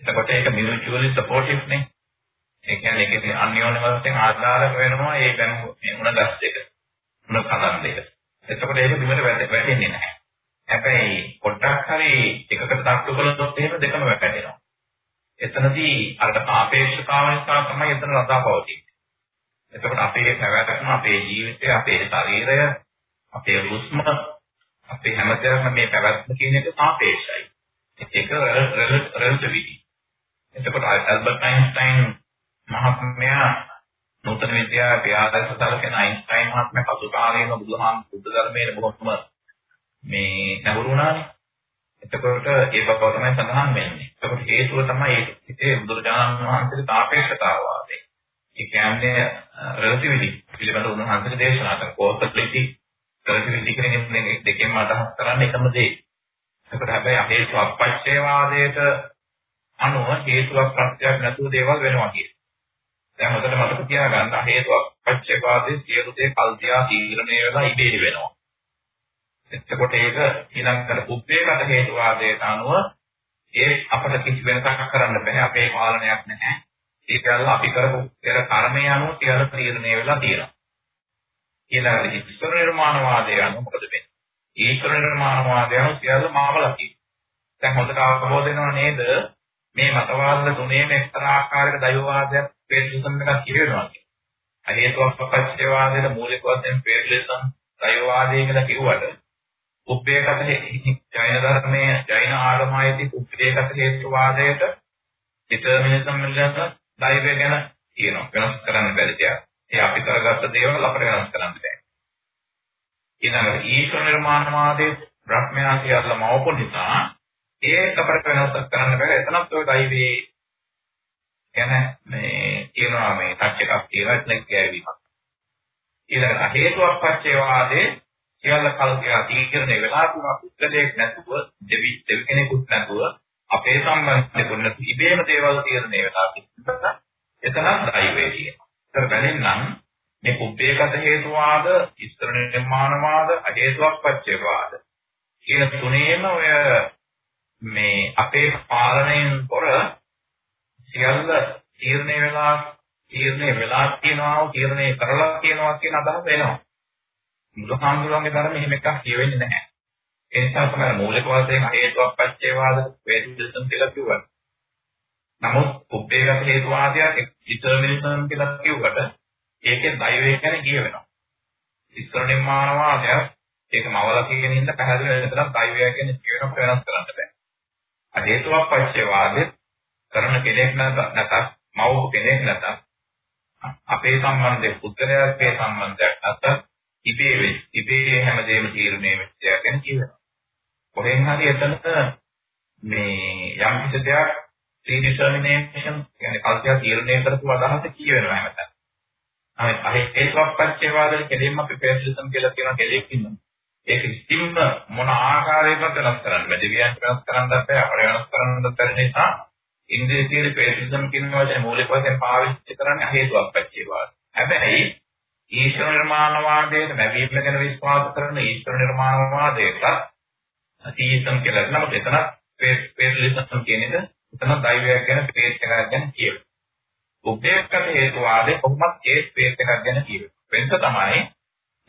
එතකොට ඒක mutually supportive නේ. ඒ කියන්නේ ඒකේ අන්‍යෝන්‍ය වශයෙන් ආධාරක වෙනවා ඒ බැම්බු මේ උණගස් දෙක. උණ කලන් දෙක. එතකොට ඒක බිමට වැටෙන්නේ නැහැ. හැබැයි පොඩ්ඩක් හරි එකකට තට්ටු කළොත් එහෙම දෙකම වැටෙනවා. එතනදී අර ආපේක්ෂතාව නිසා තමයි එතන රඳාපවතින්නේ. එතකොට අපේ පැවැත්ම, අපේ ජීවිතය, අපේ ශරීරය, අපේ හුස්ම, අපේ හැමතැනම මේ පැවැත්ම කියන එක සාපේක්ෂයි. ඒක රෙලටිවිටි. එතකොට ඇල්බර්ට් අයින්ස්ටයින් මහත්මයා නූතන විද්‍යාවේ ආදර්ශ සලකන අයින්ස්ටයින් මහත්මයා පසු කාලයේම බුදුහාම බුද්ධ ධර්මයේ බොහොම මේ නැඹුරු වුණානේ. එතකොට ඒ බව තමයි සඳහන් වෙන්නේ. එතකොට හේතුව තමයි හිතේ බුදුරජාණන් වහන්සේගේ සාපේක්ෂතාවාදය. ඒ කියන්නේ රිලටිවිටි පිළිබඳ උන්වහන්සේගේ දේශනා කරන කෝසබිලිටි රිලටිවිටි කියන දෙකෙන්ම අදහස් කරන්නේ එකම දේ. එතකොට හැබැයි හේතු අපච්චේවාදයට අනුව හේතුවක් ප්‍රත්‍යක් නැතුව දේවල් වෙනවා කියන. දැන් හොඳට මතක තියාගන්න හේතුවක් පච්චේපාදේ සියලු දේ කල්තියා තීරණය වෙලා ඉබේ වෙනවා. එතකොට ඒක ඊළඟට පුබ්බේකට හේතුවාදයට අනුව ඒ අපිට කිසි වෙනසක් කරන්න බෑ අපේ පාලනයක් නැහැ. ඒකල්ල අපි කරපු පෙර කර්මය අනුව සියලු තීරණය වෙලා තියෙනවා. ඊළඟට ඊශ්වර නිර්මාණවාදය අනුව මොකද වෙන්නේ? ඊශ්වර නිර්මාණවාදය අනුව සියලු මාවලා තියෙනවා. දැන් හොඳට අවබෝධ වෙනව නේද? මේ මතවාද තුනේම එක්තරා ආකාරයක දෛවවාදයක් පෙරලිසම් එකක් කියවෙනවා කියන්නේ. හේතුවක් පච්චේවාදයේ මූලික වශයෙන් පෙරලිසම් දෛවවාදය කියලා කිව්වට උපේකත ජෛන ධර්මයේ ජෛන ආගමයිති උපේකත හේතුවාදයට ඩිටර්මිනිසම් වලට දෛවය ගැන කියනවා වෙනස් කරන්න බැරි දෙයක්. ඒ අපි කරගත්ත දේවල් අපිට වෙනස් කරන්න බෑ. ඊළඟට ඊශ්වර නිර්මාණවාදයේ බ්‍රහ්මයා සියල්ල මවපු නිසා ඒක අපිට වෙනස් කරන්න බෑ. එතනත් ඔය දෛවයේ ගැන මේ කියනවා මේ ටච් එකක් තියෙනවා ඒක කියවීමක්. ඊළඟට හේතුවක් පස්සේ වාදේ සියල්ල කල්පනා තීරණය වෙලා තුනක් උත්තරයක් නැතුව දෙවි දෙවි කෙනෙකුත් නැතුව අපේ සම්බන්ධෙකුත් නැතුව ඉබේම දේවල් තීරණය වෙලා තිබුණා. එතන දෛවයේ තියෙනවා. ඒතර බැලෙන්නම් මේ පුබ්බේගත හේතුවාද, ඉස්තර නිර්මාණවාද, අහේතුවක් පච්චේවාද කියන තුනේම ඔය මේ අපේ පාලනයෙන් තොර සියල්ල තීරණය වෙලා තීරණය වෙලා කියනවා තීරණය කරලා කියනවා කියන අදහස එනවා. බුදුහාමුදුරන්ගේ ධර්ම එහෙම එකක් කියවෙන්නේ නැහැ. ඒ නිසා තමයි මූලික වශයෙන් හේතුවක් පච්චේවාද වේදිසම් කියලා කිව්වා. නමුත් උපේගත හේතුවාදයක් ඩිටර්මිනිසම් කියලා කිව්වට ඒකේ දෛවය ගැන කියවෙනවා. ඉස්තර නිර්මාණවාදයක් ඒක මවල කියන ඉන්න පැහැදිලි වෙනතරම් දෛවය ගැන කියවෙනව වෙනස් කරන්න බෑ. හේතුවක් පස්සේ වාදේ කරන කෙනෙක් නැතත් මව් කෙනෙක් නැතත් අපේ සම්බන්ධයේ පුත්‍රයාගේ සම්බන්ධයක් නැතත් ඉබේ වෙයි. ඉබේ හැමදේම තීරණය වෙච්ච ගැන කියනවා. කොහෙන් හරි එතන මේ යම් කිසි දෙයක් predetermination කියන්නේ කල්පියා තීරණය කරපු අදහස කියවෙනවා හැමතැන. අනිත් හේතුවක් පස්සේ වාදේ කෙලින්ම අපි පෙරලිසම් කියලා කියන කෙලෙක් ඉන්නවා. ඒක ස්ටිම්ම මොන ආකාරයකට වෙනස් කරන්න බැහැ. දෙවියන්ට වෙනස් කරන්න බැහැ. අපර වෙනස් කරන්න බැරි නිසා ඉන්ද්‍රියසියේ පේටිසම් කියන වචනේ මූලික වශයෙන් පාවිච්චි කරන්නේ හේතුවක් පැත්තේවා. හැබැයි ඊශ්වර නිර්මාණවාදයේ ලැබීම ගැන විශ්වාස කරන ඊශ්වර නිර්මාණවාදයට අතීතම් කියලා නමුත් එතන පේටිසම් කියන එක එතන දෛවයක් ගැන පේට් එකක් ගැන කියනවා. උපේක්ෂක හේතුවාදේ කොහොමද ඒ පේට් එකක් ගැන කියනවා. වෙනස තමයි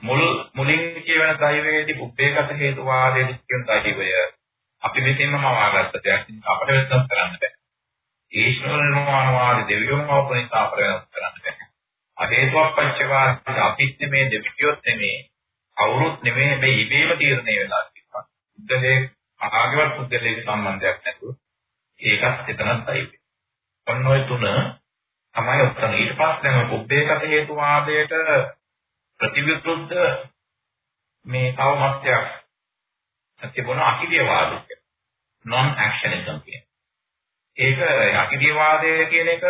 මුල් මුලින් කියවන දෛවයේදී උපේගත හේතු වාදයේ කියන දෛවය අපි විසින්ම මවාගත්ත දෙයක් අපිට වෙනස් කරන්න බෑ. ඊශ්වර නිර්මාණ වාදී දෙවියෝම වපු නිසා අපිට වෙනස් කරන්න බෑ. අහේතුවක් පච්චවාදී අපිත් නෙමේ දෙවියොත් නෙමේ අවුරුත් නෙමේ මේ ඉබේම තීරණය වෙලා තියෙනවා. උද්දලේ අහාගවත් උද්දලේ සම්බන්ධයක් නැතුව ඒකත් එතනත් දෛවය. ඔන්න ඔය තුන තමයි උත්තර ඊට පස්සේ දැන් උපේගත හේතු වාදයට ප්‍රතිවිරුද්ධ මේ තව මතයක් තිබුණ අකිරියවාදය non actionism කියන. ඒක අකිරියවාදය කියන එක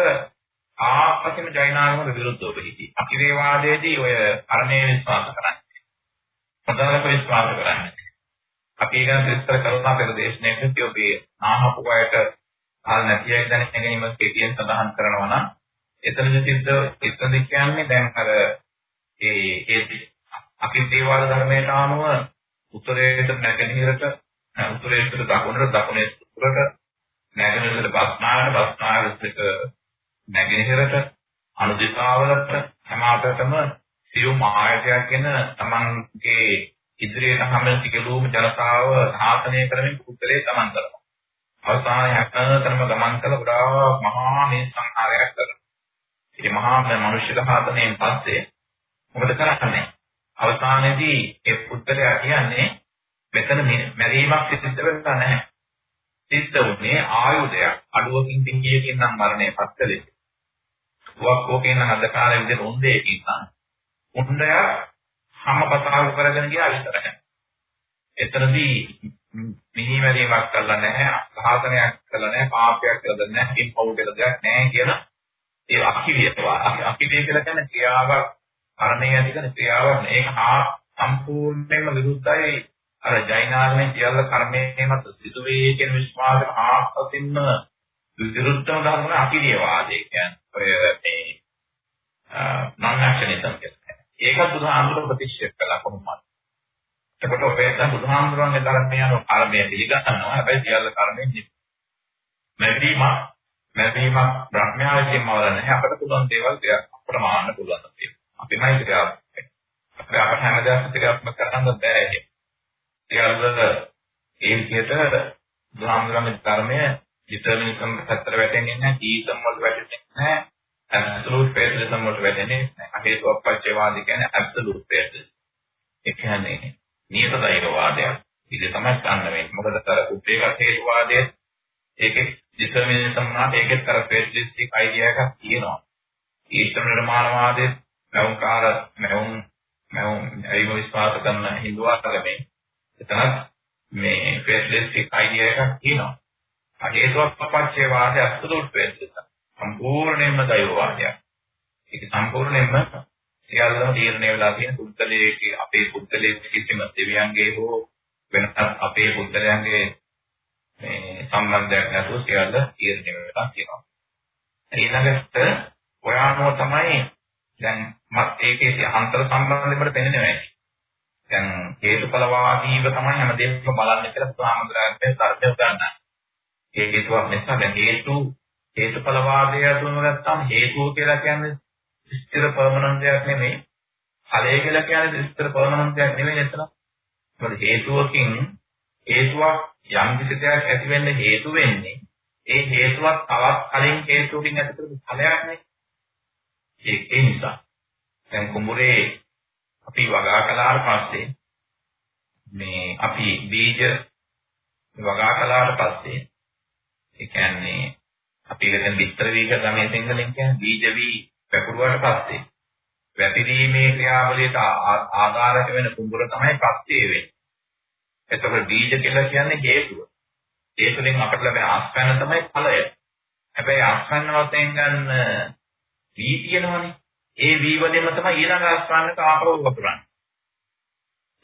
ආපසින ජෛනාගමට විරුද්ධව පිළිටි. අකිරියවාදයේදී ඔය අරණේ විශ්වාස කරන්නේ. ප්‍රධානක විශ්වාස කරන්නේ. අපි ඒක විස්තර කරලා පෙර දේශනාවකදී ඔබේ ආහපු අයට ආල් නැති අය දැන ගැනීම කෙටියෙන් සඳහන් කරනවා නම් එතනදි සිද්ධ එතනදි කියන්නේ දැන් අර ඒ ඒ අපි දේවාල ධර්මයට අනුව උත්තරයට නැගෙනහිරට උත්තරයට දකුණට දකුණේ උත්තරට නැගෙනහිරට බස්නාරට බස්නාරට නැගෙනහිරට අනුදිශාවලට හැම අතටම සියුම් ආයතයක් ගැන තමන්ගේ ඉදිරියට හැම සිකලුම ජනතාව සාසනය කරමින් පුද්ගලයේ තමන් කරනවා. අවසානයේ හැමතැනම ගමන් කළ ගොඩාක් මහා මේ සංහාරයක් කරනවා. ඉතින් මහා මනුෂ්‍ය ඝාතනයෙන් පස්සේ මොකද කරන්නේ? අවසානයේදී ඒ පුද්ගලයා කියන්නේ මෙතන මැරීමක් සිද්ධ වෙලා නැහැ. සිද්ධ වුණේ ආයුධයක් අඩුවකින් පිංගියකින් නම් මරණය පත්කලේ. වක්කෝකේ නම් අද කාලේ විදිහට උන්දේකින් නම් උණ්ඩය හැමපතාව කරගෙන ගියා විතරයි. එතනදී මිනිමැරීමක් කළා නැහැ, ඝාතනයක් කළා නැහැ, පාපයක් කළා නැහැ, කිම්පව් කියලා දෙයක් නැහැ කියලා ඒ අකිවියවා. අකිවිය කියලා කියන්නේ ක්‍රියාවක් කරණේ ඇති කරන ක්‍රියාවක් මේක හා සම්පූර්ණයෙන්ම විරුද්ධයි අර ජෛනාගමේ සියල්ල කර්මයේ මත සිදුවේ කියන විශ්වාසය ආපසින්ම විරුද්ධව ධර්ම අකිරියවාදය කියන්නේ ඔය මේ ප්‍රොටෙක්ෂනිසම් කියලා. ඒකත් බුදුහාමුදුරුවෝ ප්‍රතික්ෂේප කළා කොහොමද? එතකොට ඔය තමයි බුදුහාමුදුරන්ගේ ධර්මය අනුව කර්මය පිළිගන්නවා. හැබැයි සියල්ල කර්මයෙන් නෙමෙයි. මැරීම මැරීම බ්‍රහ්මයා විසින්ම වල නැහැ. අපිට පුළුවන් දේවල් අපිට මාන්න පුළුවන් තියෙනවා. අපිමයි ක්‍රියාවක්. අපිට අපට හැමදාම ක්‍රියාත්මක කරන්න බෑ. සියල්ල ඒ විදිහට බුදුහාමුදුරන්ගේ ධර්මය ඩිටර්මිනිසම් පැත්තට වැටෙන්නේ නැහැ. ටීසම් වලට වැටෙන්නේ නැහැ. ඇබ්සලූට් ෆේටලිසම් වලට වැටෙන්නේ නැහැ. හේතුවක් පත්‍යවාදී කියන්නේ ඇබ්සලූට් ෆේටලිසම්. ඒ කියන්නේ නියත දෛවවාදයක්. ඒක තමයි ගන්න වෙන්නේ. මොකද අර උද්වේග හේතුවාදයේ ඒකේ ඩිටර්මිනිසම් නාට ඒකේ තර ෆේටලිස්ටික් අයිඩියා එකක් තියෙනවා. ඊශ්වර නිර්මාණවාදයේ මෞංකාර මෞං මෞං අයිම විශ්වාස කරන හින්දු ආගමේ එතන මේ ෆේටලිස්ටික් අයිඩියා එකක් තියෙනවා. හේතුවක් පපච්චේ වාදය අසුරුත් ෆේටලිසම්. සම්පූර්ණයෙන්ම දෛවවාදයක්. ඒක සම්පූර්ණයෙන්ම සියල්ලම තීරණය වෙලා තියෙන පුද්ගලයේ අපේ පුද්ගලයේ කිසිම දෙවියන්ගේ හෝ වෙනත් අපේ පුද්ගලයන්ගේ මේ සම්බන්ධයක් නැතුව සියල්ල තීරණය වෙලා තියෙනවා. ඊළඟට ඔයානෝ තමයි දැන් මත් ඒකේ අන්තර් සම්බන්ධෙකට පෙන්නේ නැහැ. දැන් හේතුඵලවාදීව තමයි හැමදේම බලන්නේ කියලා බුදුහාමුදුරන්ගේ තර්කය ගන්නවා. ඒ හේතුවක් නිසා දැන් හේතු හේතුඵලවාදය දුන්නු නැත්නම් හේතුව කියලා කියන්නේ ස්ථිර පර්මනන්ට් දෙයක් නෙමෙයි. ඵලය කියලා කියන්නේ ස්ථිර පර්මනන්ට් දෙයක් නෙමෙයි නේද? මොකද හේතුවකින් හේතුවක් යම් කිසි දෙයක් ඇති වෙන්න හේතු වෙන්නේ ඒ හේතුවක් තවත් කලින් හේතුවකින් ඇති කරපු ඵලයක් නේ. ඒ නිසා දැන් කුඹුරේ අපි වගා කළාට පස්සේ මේ අපි බීජ වගා කළාට පස්සේ ඒ කියන්නේ අපි හිතන විතර වීජ ගමේ සිංහලෙන් කියන්නේ බීජ වී පැපුරුවාට පස්සේ වැතිරීමේ ක්‍රියාවලියට ආධාරක වෙන කුඹුර තමයි ප්‍රත්‍ය වෙන්නේ. එතකොට බීජ කියලා කියන්නේ හේතුව. හේතුවෙන් අපට ලැබෙන ආස්පන්න තමයි ඵලය. හැබැයි ආස්පන්න වශයෙන් ගන්න වී තියෙනවනේ. ඒ වී වලින්ම තමයි ඊළඟ ආස්පන්නට ආපහු වපුරන්නේ.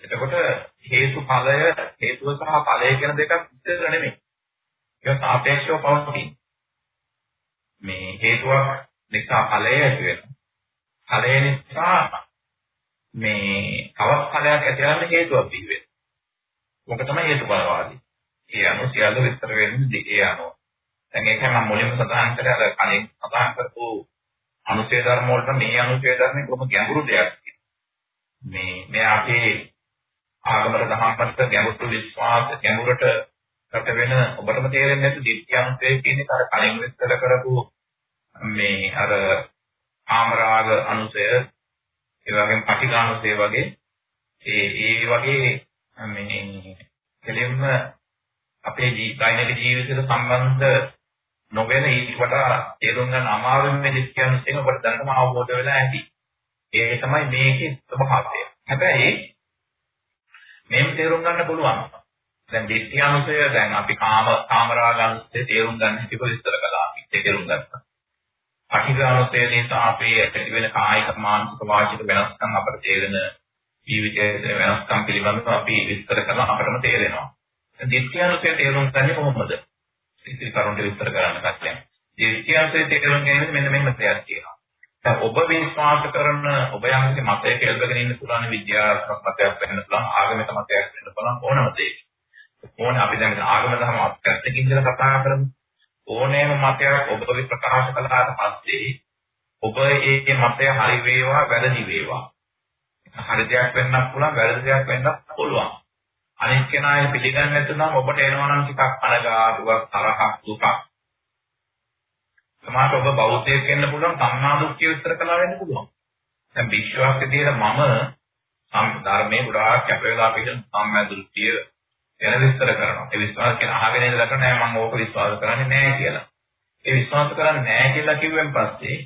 එතකොට හේතු ඵලය හේතුව සහ ඵලය කියන දෙකක් ඉස්සර නෙමෙයි. ඒක සාපේක්ෂව පවතින. මේ හේතුවක් නිසා ඵලය ඇති වෙනවා. ඵලය නිසා මේ තවත් ඵලයක් ඇති වෙන්න හේතුවක් බිහි වෙනවා. මොක තමයි හේතුඵලවාදී. ඒ අනුව සියල්ල විස්තර වෙන්නේ ඒ අනුව. දැන් ඒක මම මුලින්ම සඳහන් කරේ අර කලින් සඳහන් කරපු අනුශේධ ධර්ම වලට මේ අනුශේධ ධර්මේ කොහොම ගැඹුරු දෙයක් මේ මේ අපේ ආගමකට දහම්පත්ත ගැඹුරු විශ්වාස ගැඹුරට කට වෙන ඔබටම තේරෙන්නේ නැති දිට්ඨියන්තය කියන එක අර කලින් විස්තර කරපු මේ අර ආමරාග අනුසය ඒ වගේම පටිඝානුසය වගේ ඒ ඒ වගේ මේ කෙලින්ම අපේ දෛනික ජීවිතයට සම්බන්ධ නොවන ඊට වඩා තේරුම් ගන්න අමාරුම දෙයක් කියන්නේ ඔබට දැනටම අවබෝධ වෙලා ඇති. ඒක තමයි මේකේ ස්වභාවය. හැබැයි මේක තේරුම් ගන්න පුළුවන්. දැන් දිට්ඨියනුසය දැන් අපි කාම කාමරාගනුසය තේරුම් ගන්න හැටි විස්තර කළා. අපි තේරුම් ගත්තා. පටිඝානුසය නිසා අපේ ඇති වෙන කායික මානසික වාචික වෙනස්කම් අපට තේරෙන ජීවිතයේ වෙනස්කම් පිළිබඳව අපි විස්තර කරලා අපටම තේරෙනවා. දිට්ඨියනුසය තේරුම් ගන්නේ කොහොමද? ඉතින් කරුණට විස්තර කරන්න කලින්. දිට්ඨියනුසය තේරුම් ගැනීම මෙන්න මෙන්න දෙයක් තියෙනවා. දැන් ඔබ විශ්වාස කරන ඔබ යම්කිසි මතයක එල්බගෙන ඉන්න පුළුවන් විද්‍යාත්මක මතයක් වෙන්න පුළුවන් ආගමික මතයක් වෙන්න පුළුවන් ඕනම දෙයක්. ඕනේ අපි දැන් ආගම දහම අත්‍යන්තකින් ඉඳලා කතා කරමු. ඕනෑම මතයක් ඔබ ප්‍රකාශ කළාට පස්සේ ඔබ ඒ මතය හරි වේවා වැරදි වේවා. හරි දෙයක් වෙන්නත් පුළුවන් වැරදි දෙයක් වෙන්නත් පුළුවන්. අනිත් කෙනා ඒ පිළිගන්නේ නැත්නම් ඔබට එනවා නම් ටිකක් අනගාටුවක් තරහක් දුකක්. සමහරට ඔබ බෞද්ධයෙක් වෙන්න පුළුවන් සම්මා දුක්ඛය විස්තර කළා වෙන්න පුළුවන්. දැන් විශ්වාසයේ තියෙන මම සම් ධර්මයේ ගොඩාක් කැප වෙලා පිටින් සම්මා දෘෂ්ටිය ගැන විස්තර කරනවා. ඒ විශ්වාස කියන අහගෙන ඉඳලා කරන්නේ නෑ මම ඕක විශ්වාස කරන්නේ නෑ කියලා. ඒ විශ්වාස කරන්නේ නෑ කියලා කිව්වෙන් පස්සේ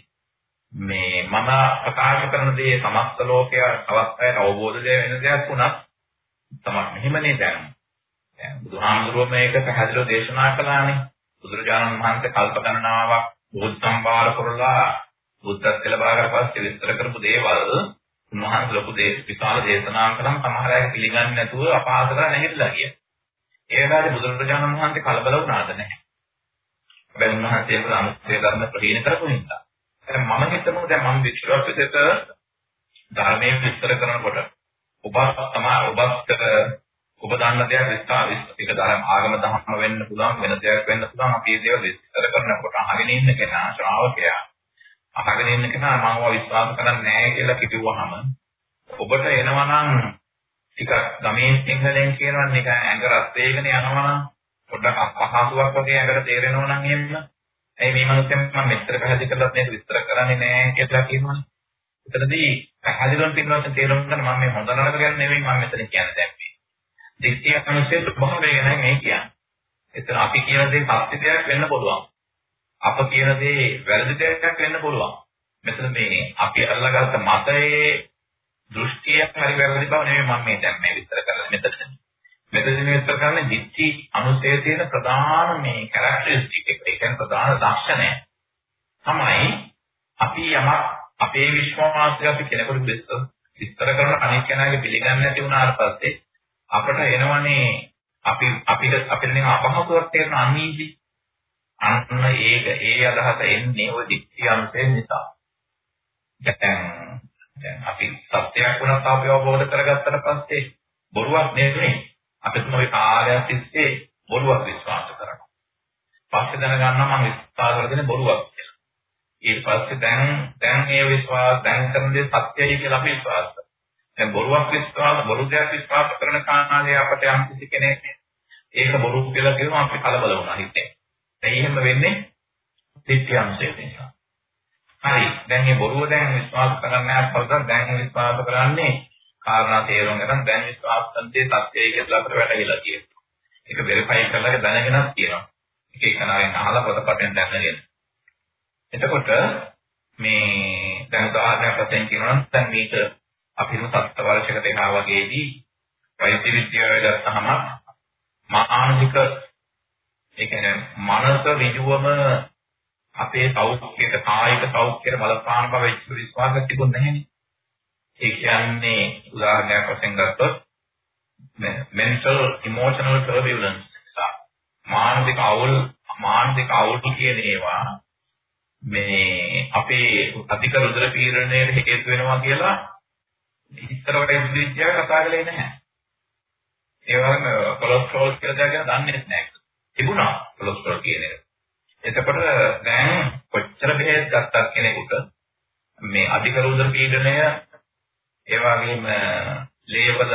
මේ මම ප්‍රකාශ කරන දේ සමස්ත ලෝකයේ තවත් අයට අවබෝධ වෙන දෙයක් වුණත් තමයි මෙහෙමනේ දැන්. දැන් බුදුහාමුදුරුවෝ මේක පැහැදිලිව දේශනා කළානේ. බුදුරජාණන් වහන්සේ කල්ප ගණනාවක් බෝධි සම්භාර කරලා බුද්ධත්ව ලබාගන්න පස්සේ විස්තර කරපු දේවල් උන්වහන්සේ ලොකු දේශ විශාල දේශනා කරාම සමහර අය පිළිගන්නේ නැතුව අපහාස කරලා නැගිටලා ගියා. ඒ වෙලාවේ බුදුරජාණන් වහන්සේ කලබල වුණාද නැහැ. හැබැයි උන්වහන්සේ අනුස්සය ධර්ම ප්‍රහීන කරපු නිසා. දැන් මම හිතමු දැන් මම විශ්වාස විදිහට ධර්මයේ විස්තර කරනකොට ඔබත් තමයි ඔබත් ඔබ දන්න දෙයක් විස්තර ඒක ධර්ම ආගම ධර්ම වෙන්න පුළුවන් වෙන දෙයක් වෙන්න පුළුවන් අපි ඒ දේවල් විස්තර කරනකොට අහගෙන ඉන්න කෙනා ශ්‍රාවකයා අහගෙන ඉන්න කෙනා මමව විශ්වාස කරන්නේ නැහැ කියලා කිව්වහම ඔබට එනවා නම් ටිකක් ගමේ සිංහලෙන් කියනවා නික ඇඟ රත් වේගන යනවා නම් පොඩ්ඩක් අපහසුාවක් වගේ ඇඟට තේරෙනවා නම් එහෙම ඇයි මේ මිනිස්සුන් මම මෙච්චර පැහැදිලි කරලා මේක විස්තර කරන්නේ නැහැ කියලා කියනවනේ. එතනදී පැහැදිලිවම පින්නවත් තේරුම් ගන්න මම මේ හොඳ නරක ගැන නෙවෙයි මම මෙතන කියන්නේ දැන් මේ. දික්තිය මිනිස්සේ ස්වභාවය ගැන මේ කියන්නේ. එතන අපි කියන දේ සත්‍ය දෙයක් වෙන්න පුළුවන්. අප කියන දේ වැරදි දෙයක් වෙන්න පුළුවන්. මෙතන මේ අපි අල්ලගත්ත මතයේ දෘෂ්ටිය හරි වැරදි බව නෙවෙයි මම මේ දැන් මේ විස්තර කරන්නේ මෙතන. මෙතනදී විස්තර කරන්නේ දිට්ඨි අනුසය තියෙන ප්‍රධාන මේ කැරක්ටරිස්ටික් එක. ඒ කියන්නේ ප්‍රධාන ලක්ෂණය. තමයි අපි යමක් අපේ විශ්වාසය අපි කෙනෙකුට විස්තර කරන අනිත් කෙනාගේ පිළිගන්නේ නැති වුණාට පස්සේ අපට එනවනේ අපි අපිට අපිට නිකන් අපහසුයක් තේරෙන අනීසි. අන්න ඒක ඒ අදහස එන්නේ ওই දිට්ඨි අනුසය නිසා. දැන් දැන් අපි සත්‍යයක් වුණත් අපි අවබෝධ කරගත්තට පස්සේ බොරුවක් නෙමෙයි අපි තුන ওই කාලයක් තිස්සේ බොරුවක් විශ්වාස කරනවා. පස්සේ දැනගන්නවා මම විශ්වාස කරගෙන බොරුවක් කියලා. ඊට පස්සේ දැන් දැන් මේ විශ්වාස දැන් කරන දේ සත්‍යයි කියලා අපි විශ්වාස කරනවා. දැන් බොරුවක් විශ්වාස බොරු දෙයක් විශ්වාස කරන කාරණාවේ අපට යම් කිසි කෙනෙක් ඒක බොරු කියලා කියනවා අපි කලබල වුණා හිතේ. දැන් එහෙම වෙන්නේ දිට්ඨියංශය නිසා. හරි. දැන් මේ බොරුව දැන් විශ්වාස කරන්නේ නැහැ දැන් විශ්වාස කරන්නේ කාරණා තේරුම් ගන්න දැන් විශ්වාස කරන්නේ සත්‍යයි කියලා අපිට වැටහිලා තියෙනවා. ඒක වෙරිෆයි කරලා දැනගෙනත් තියෙනවා. එක එක නායෙන් අහලා පොතපතෙන් දැනගෙන. එතකොට මේ දැන් උදාහරණයක් වශයෙන් කියනවා නම් දැන් මේක අපිම සත්ත්ව වර්ෂයකට එහා වගේදී වෛද්‍ය විද්‍යාවේ ගත්තහම මානසික ඒ කියන්නේ මනස ඍජුවම අපේ සෞඛ්‍යයට කායික සෞඛ්‍යයට බලපාන බව විශ්වාසයක් තිබුණ නැහැනේ. ඒ කියන්නේ උදාහරණයක් වශයෙන් ගත්තොත් mental emotional turbulence මානසික අවුල් මානසික අවුල් කියන ඒවා මේ අපේ අධික රුධිර පීඩනයට හේතු වෙනවා කියලා ඉස්සර වගේ විද්‍යාව කතා කළේ නැහැ. ඒ වගේම කොලෙස්ටරෝල් කියලා දෙයක් ගැන දන්නේ නැහැ. තිබුණා කොලෙස්ටරෝල් කියන එක. එතකොට දැන් කොච්චර බෙහෙත් ගත්තත් කෙනෙකුට මේ අධික රුධිර පීඩනය ඒ වගේම ලේවල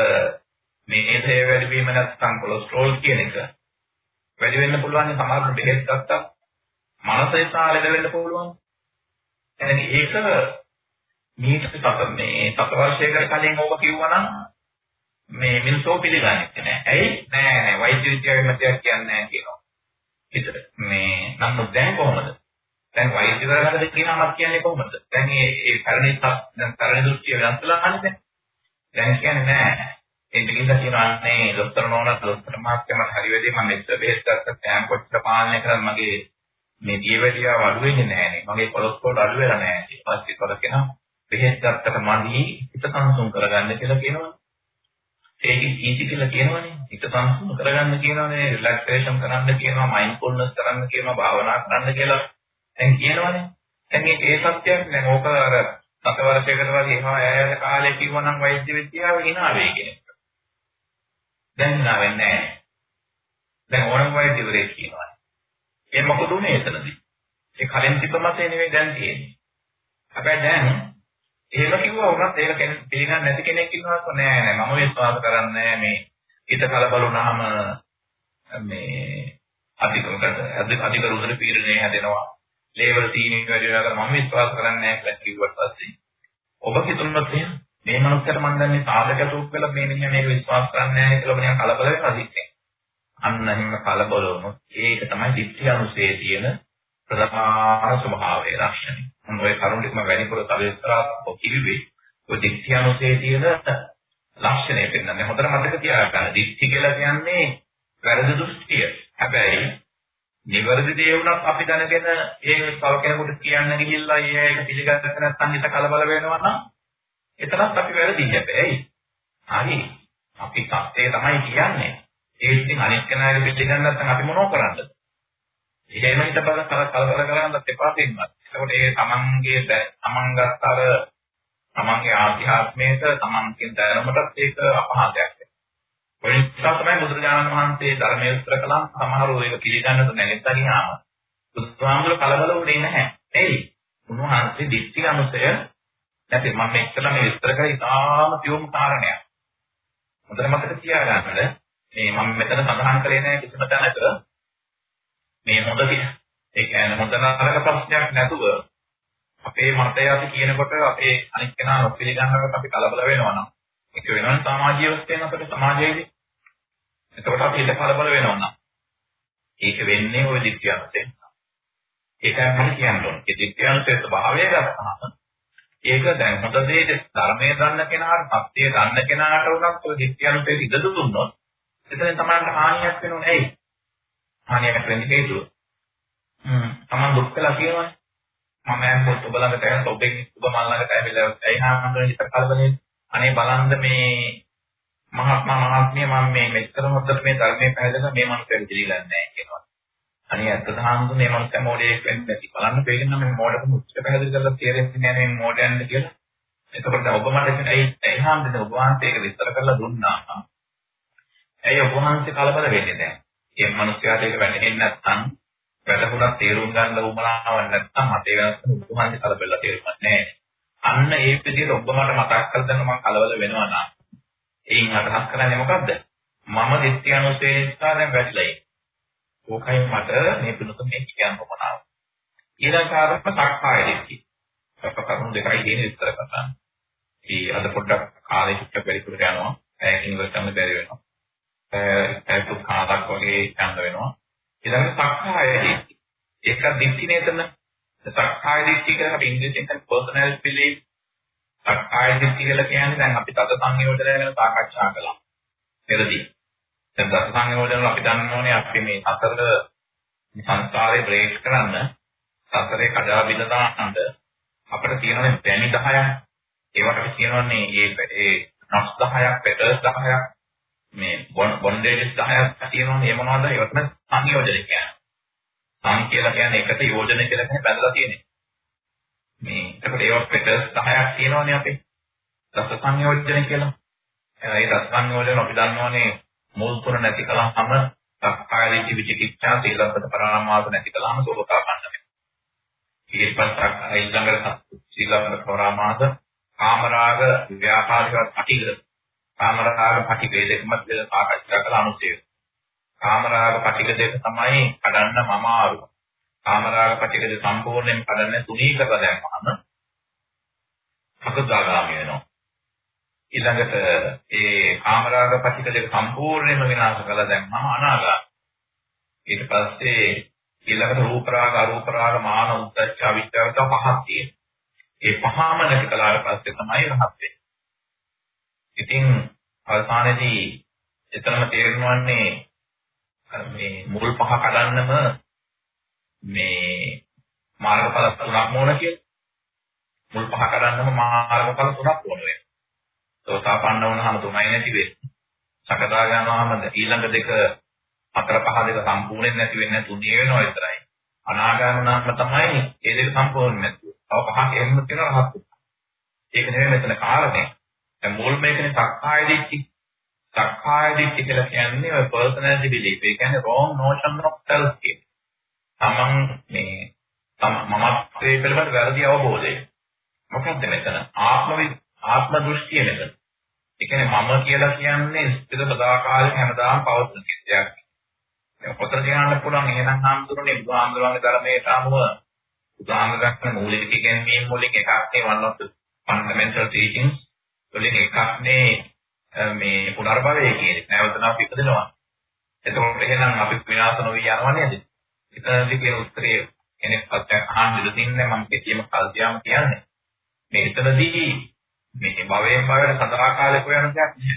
මේධය වැඩි වීම නැත්නම් කොලෙස්ටරෝල් කියන එක වැඩි වෙන්න පුළුවන් සමහර බෙහෙත් ගත්තා මනසේ සාලෙද වෙන්න පුළුවන්. එහෙනම් ඒක මීට සත මේ සත වර්ෂයකට කලින් ඕක කිව්වනම් මේ මිනිස්සු පිළිගන්නේ නැහැ. ඇයි? නෑ නෑ වෛද්‍ය විද්‍යාවේ මතයක් කියන්නේ නැහැ කියනවා. හිතට. මේ නමුත් දැන් කොහොමද? දැන් වෛද්‍යවරයාට කියනමත් කියන්නේ කොහොමද? දැන් මේ ඒ පරිණි දැන් පරිණි දෘෂ්ටිය වෙනස්ලා අහන්නේ. දැන් කියන්නේ නෑ. ඒ දෙකින්ද කියනවා නේ දොස්තර නෝනා දොස්තර මහත්තයා මම හරි වෙදී මම මෙච්චර බෙහෙත් ගත්තා දැන් කොච්චර පාලනය කරත් මගේ මේ දියවැඩියාව අඩු වෙන්නේ නැහනේ. මගේ කොලෙස්ටරෝල් අඩු වෙලා නැහැ. ඊට පස්සේ කරගෙන බෙහෙත් ගත්තට මදි හිත සංසුන් කරගන්න කියලා කියනවා. ඒකේ කීටි කියලා කියනවනේ. හිත සංසුන් කරගන්න කියනවනේ, රිලැක්සේෂන් කරන්න කියනවා, මයින්ඩ්ෆුල්නස් කරන්න කියනවා, භාවනා කරන්න කියලා දැන් කියනවනේ. දැන් මේක ඒ සත්‍යයක් නෑ. ඕක අර සත වර්ෂයකට වගේ එහා ඈත කාලේ කිව්වනම් වෛද්‍ය විද්‍යාව hina වෙයි කියන එක. දැන් hina වෙන්නේ නෑ. දැන් ඕනම වෛද්‍යවරයෙක් කියනවා. ඒ මොකද උනේ එතනදී? ඒ කලින් තිබ්බ මතේ නෙවෙයි දැන් තියෙන්නේ. හැබැයි දැන් එහෙම කිව්වා උනත් ඒක පිළිගන්නේ නැති කෙනෙක් ඉන්නවද නෑ නෑ මම විශ්වාස කරන්නේ මේ හිත කලබල වුණාම මේ අධික අධික රුධිර පීඩනය හැදෙනවා ලේවල් සීනි වැඩි වෙනවා කියලා මම විශ්වාස කරන්නේ නැහැ කියලා කිව්වට පස්සේ ඔබ හිතුනොත් එහෙම මේ මනුස්සයට මම දන්නේ සාධක තුක් වෙලා මේ මිනිහා මේක විශ්වාස කරන්නේ නැහැ කියලා මම කලබල වෙනවා සිත්තේ. අන්න එහෙම කලබල වුණොත් ඒක තමයි දිට්ඨිය අනුසේ තියෙන ප්‍රධාන ස්වභාවය ලක්ෂණය. මම ওই කරුණ ටිකම වැඩිපුර සවිස්තරාත්මකව කිව්වේ ඔය දිට්ඨිය අනුසේ තියෙන ලක්ෂණය පෙන්වන්නේ. හොඳට මතක තියාගන්න. දිට්ඨි කියලා කියන්නේ වැරදි දෘෂ්ටිය. හැබැයි නිවැරදි දේ වුණත් අපි දැනගෙන ඒ තව කෙනෙකුට කියන්න ගිහිල්ලා ඒක පිළිගත්තේ නැත්නම් හිත කලබල වෙනවා නම් එතනත් අපි වැරදි හැබැයි හරි අපි සත්‍යය තමයි කියන්නේ ඒ ඉතින් අනිත් කෙනාගේ පිළිගන්න නැත්නම් අපි මොනව කරන්නද එහෙම හිත බල කලබල කරන්නත් එපා දෙන්නත් එතකොට ඒ තමන්ගේ තමන් ගත්ත අර තමන්ගේ ආධ්‍යාත්මයට තමන්ගේ දැනුමටත් ඒක අපහාසයක්. ඒ නිසා තමයි බුදුරජාණන් වහන්සේ ධර්මයේ විස්තර කළා සමහරව ඒක පිළිගන්නද නැගිට්ටා ගියාම බුදුහාමුදුර කලබල වුණේ නැහැ. එයි උන්වහන්සේ දිට්ඨි අනුසය නැති මම මෙච්චර මේ විස්තර කරේ ඉතාම සියුම් කාරණයක්. හොඳට මතක තියාගන්න මේ මම මෙතන සඳහන් කරේ නැහැ කිසිම තැනක මේ හොඳ ඒ කියන්නේ හොඳ නරක ප්‍රශ්නයක් නැතුව අපේ මතය අපි කියනකොට අපේ අනිත් කෙනා නොපිළිගන්නකොට අපි කලබල වෙනවා නම් ඒක වෙනවනේ සමාජීය වස්තෙන් අපිට සමාජයේදී එතකොට අපි හිත කලබල වෙනවා නම් ඒක වෙන්නේ ওই දිට්ඨියන්තෙන් ඒකයි මම කියන්න ඕනේ. ඒ දිට්ඨියන්තයේ ස්වභාවය ගත්තාම ඒක දැන් හොඳ දේ ධර්මයේ දන්න කෙනාට සත්‍යය දන්න කෙනාට උනත් ඔය දිට්ඨියන්තයේ ඉඳ දුන්නොත් එතන තමයි හානියක් වෙනව නෙයි. හානියක් වෙන්නේ හේතුව. හ්ම් තමන් දුක් කළා කියනවනේ. මම යන් පොත් ඔබ ළඟට ඇවිත් ඔබෙන් ඔබ මල් ළඟට ඇවිල්ලා ඇයි හාමුදුරනේ හිත කලබලනේ. අනේ බලන්න මේ මහත්මා මහත්මිය මම මේ මෙච්චර හොද්දට මේ ධර්මයේ පැහැදලා මේ මනුස්සයෙක් දිලිලා නැහැ කියනවා. අනේ ඇත්ත දහම්තු මේ මනුස්සයා මොඩේක් වෙන්නේ නැති. බලන්න පේන්න මේ මොඩක මුච්ච පැහැදිලි කරලා තේරෙන්නේ නැහැ මේ මොඩයන්ද කියලා. එතකොට ඔබ මට ඇයි ඇයි හාමුදුරනේ ඔබ වහන්සේ ඒක විස්තර කරලා දුන්නා. ඇයි ඔබ වහන්සේ කලබල වෙන්නේ දැන්? මේ මනුස්සයාට ඒක වැටහෙන්නේ නැත්නම් වැටහුණක් තේරුම් ගන්න උවමනාවක් නැත්නම් මතේ වෙනස් කරන ඔබ වහන්සේ කලබලලා තේරුම්න්නේ නැහැ. අන්න ඒ විදිහට ඔබ මට මතක් කර දෙන්න මම කලබල වෙනවා නා. එයින් අදහස් කරන්නේ මොකද්ද? මම දිට්ඨි අනුසය නිසා දැන් වැටිලා ඉන්නේ. ඕකයි මට මේ පිළිතුර මේ කියන්න උවමනාව. ඊළඟ කාරණා සක්කාය දිට්ඨි. අප කරුණු දෙකයි දෙන විස්තර කරන්න. ඒ අද පොඩ්ඩක් කාලේ චුට්ටක් වැඩිපුර යනවා. ඒකින් ඉවර කරන්න බැරි වෙනවා. ඒත් කාලක් වගේ යන්න වෙනවා. ඊළඟ සක්කාය දිට්ඨි. ඒක දිට්ඨි නේතන. සක්කාය දිට්ඨි කියලා අපි ඉංග්‍රීසියෙන් කියන personal belief සක්කාය දිට්ඨි කියලා කියන්නේ දැන් අපි තද සංයෝජනය ගැන සාකච්ඡා කළා. පෙරදී. දැන් දස සංයෝජන අපි දන්න ඕනේ අපි මේ සතර සංස්කාරේ බ්‍රේක් කරන්න සතරේ කඩා බිඳ දාන්නද අපිට තියෙනනේ පැණි 10ක් ඒවට කියනවනේ ඒ ඒ නොස් 10ක් පෙටර්ස් 10ක් මේ බොන්ඩේජස් 10ක් තියෙනවනේ. ඒ මොනවද? ඒවට තමයි සංයෝජන කියන්නේ. සං කියලා කියන්නේ එකට යෝජන කියලා කියන්නේ බැලලා තියෙන්නේ. මේ එතකොට ඒවට පෙටර්ස් 10ක් තියෙනවනේ අපේ. රස සංයෝජන කියලා. ඒ රස සංයෝජන අපි දන්නවනේ මුල් තුන නැති කලහම සක්කාය දිට්ඨි විචිකිච්ඡා සීලබ්බත පරාමාස නැති කලහම සෝභකාපන්න වෙනවා. ඊට පස්සේ ඊළඟට සීලබ්බත පරාමාස කාමරාග ව්‍යාපාරික පටිග කාමරාග පටිග දෙකම දෙක සාකච්ඡා කළ අනුසය කාමරාග පටිග දෙක තමයි කඩන්න මම ආරු කාමරාග පටිග දෙක සම්පූර්ණයෙන් කඩන්න තුනී කරලා දැම්මම සකදාගාමී වෙනවා ඊළඟට ඒ කාමරාග පටික දෙක සම්පූර්ණයෙන්ම විනාශ කළා දැම්මම අනාගාමී. ඊට පස්සේ ඊළඟට රූප රාග අරූප රාග මාන උද්දච්ච අවිද්‍යාව තව පහක් තියෙනවා. ඒ පහම නැති කළාට පස්සේ තමයි රහත් වෙන්නේ. ඉතින් අවසානයේදී එතරම් තේරෙනවන්නේ මේ මුල් පහ කඩන්නම මේ මාර්ගඵල තුනක් ඕන කියලා. මුල් පහ කඩන්නම මාර්ගඵල තුනක් ඕන වෙනවා. සෝතාපන්න වුණාම තුනයි නැති වෙන්නේ. සකදාගාමවම ඊළඟ දෙක හතර පහ දෙක සම්පූර්ණයෙන් නැති වෙන්නේ තුනේ වෙනවා විතරයි. අනාගාම නම් තමයි ඒ දෙක සම්පූර්ණ නැතුව. තව පහක් එහෙම තියෙනවා රහත්. ඒක නෙමෙයි මෙතන කාරණේ. දැන් මුල් මේකනේ සක්කාය දිට්ඨි. සක්කාය දිට්ඨි කියලා කියන්නේ ඔය personality belief. ඒ කියන්නේ wrong notion of self කියන්නේ. තමන් මේ මමත්වයේ පිළිබඳ වැරදි අවබෝධය. මොකක්ද මෙතන? ආත්ම ආත්ම දෘෂ්ටිය මෙතන. ඒ කියන්නේ මම කියලා කියන්නේ ස්ථිර සදාකාලික හැමදාම පවතින දෙයක්. දැන් පොතර කියන්න පුළුවන් එහෙනම් හාමුදුරනේ බුදුහාමුදුරන්ගේ ධර්මයට අනුව බුදුහාමුදුරන්ගේ මූලික ඉගැන්වීම් වලින් එකක් නේ one of the fundamental teachings වලින් එකක් නේ මේ පුනර්භවය කියන්නේ. නැවතන අපි ඉපදෙනවා. එතකොට එහෙනම් අපි විනාශ නොවි යනවා නේද? එතනදී කියන උත්තරේ කෙනෙක් පස්සෙන් අහන්න දෙන්නේ මම කිසියම් කල්තියම් කියන්නේ. මේ එතනදී මේ භවයෙන් භවයට සදාකාලිකව යන දෙයක් නෑ.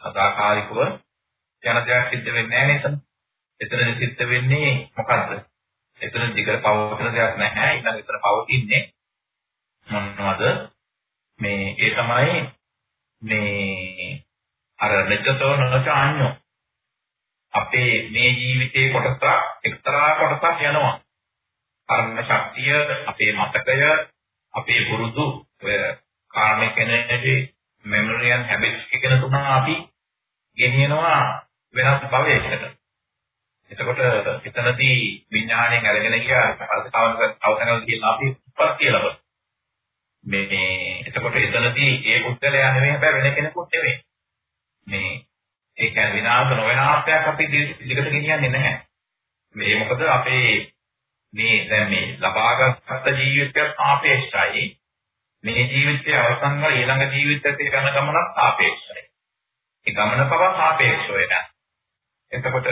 සදාකාලිකව යන දෙයක් සිද්ධ වෙන්නේ නැහැ නේද? එතනදි සිද්ධ වෙන්නේ මොකද්ද? එතන දිගට පවතින දෙයක් නැහැ. ඊළඟ එතන පවතින්නේ මොනවද? මේ ඒ තමයි මේ අර මෙච්චතෝ නොචාඤ්ඤෝ අපේ මේ ජීවිතයේ කොටස එක්තරා කොටසක් යනවා. කර්ම ශක්තිය, අපේ මතකය, අපේ පුරුදු ඔය කාර්මික එනර්ජි මෙමරි and habits කියන තුන අපි ගෙනියනවා වෙනස් භවයකට. එතකොට එතනදී විඥාණයෙන් අරගෙන ගියා පස්සේ තවතනල් කියන අපි උපත් කියලා. මේ එතකොට එතනදී ඒ පුද්ගලයා නෙමෙයි හැබැයි වෙන කෙනෙකුත් නෙමෙයි. මේ ඒ කියන්නේ විනාශ නොවන ආත්මයක් අපි දිගට ගෙනියන්නේ නැහැ. මේ මොකද අපේ මේ දැන් මේ ලබාගත් ජීවිතය සාපේක්ෂයි. මේ ජීවිතයේ අවසන් වල ඊළඟ ජීවිතයට යන ගමනක් සාපේක්ෂයි. ඒ ගමන පව සාපේක්ෂව වෙනවා. එතකොට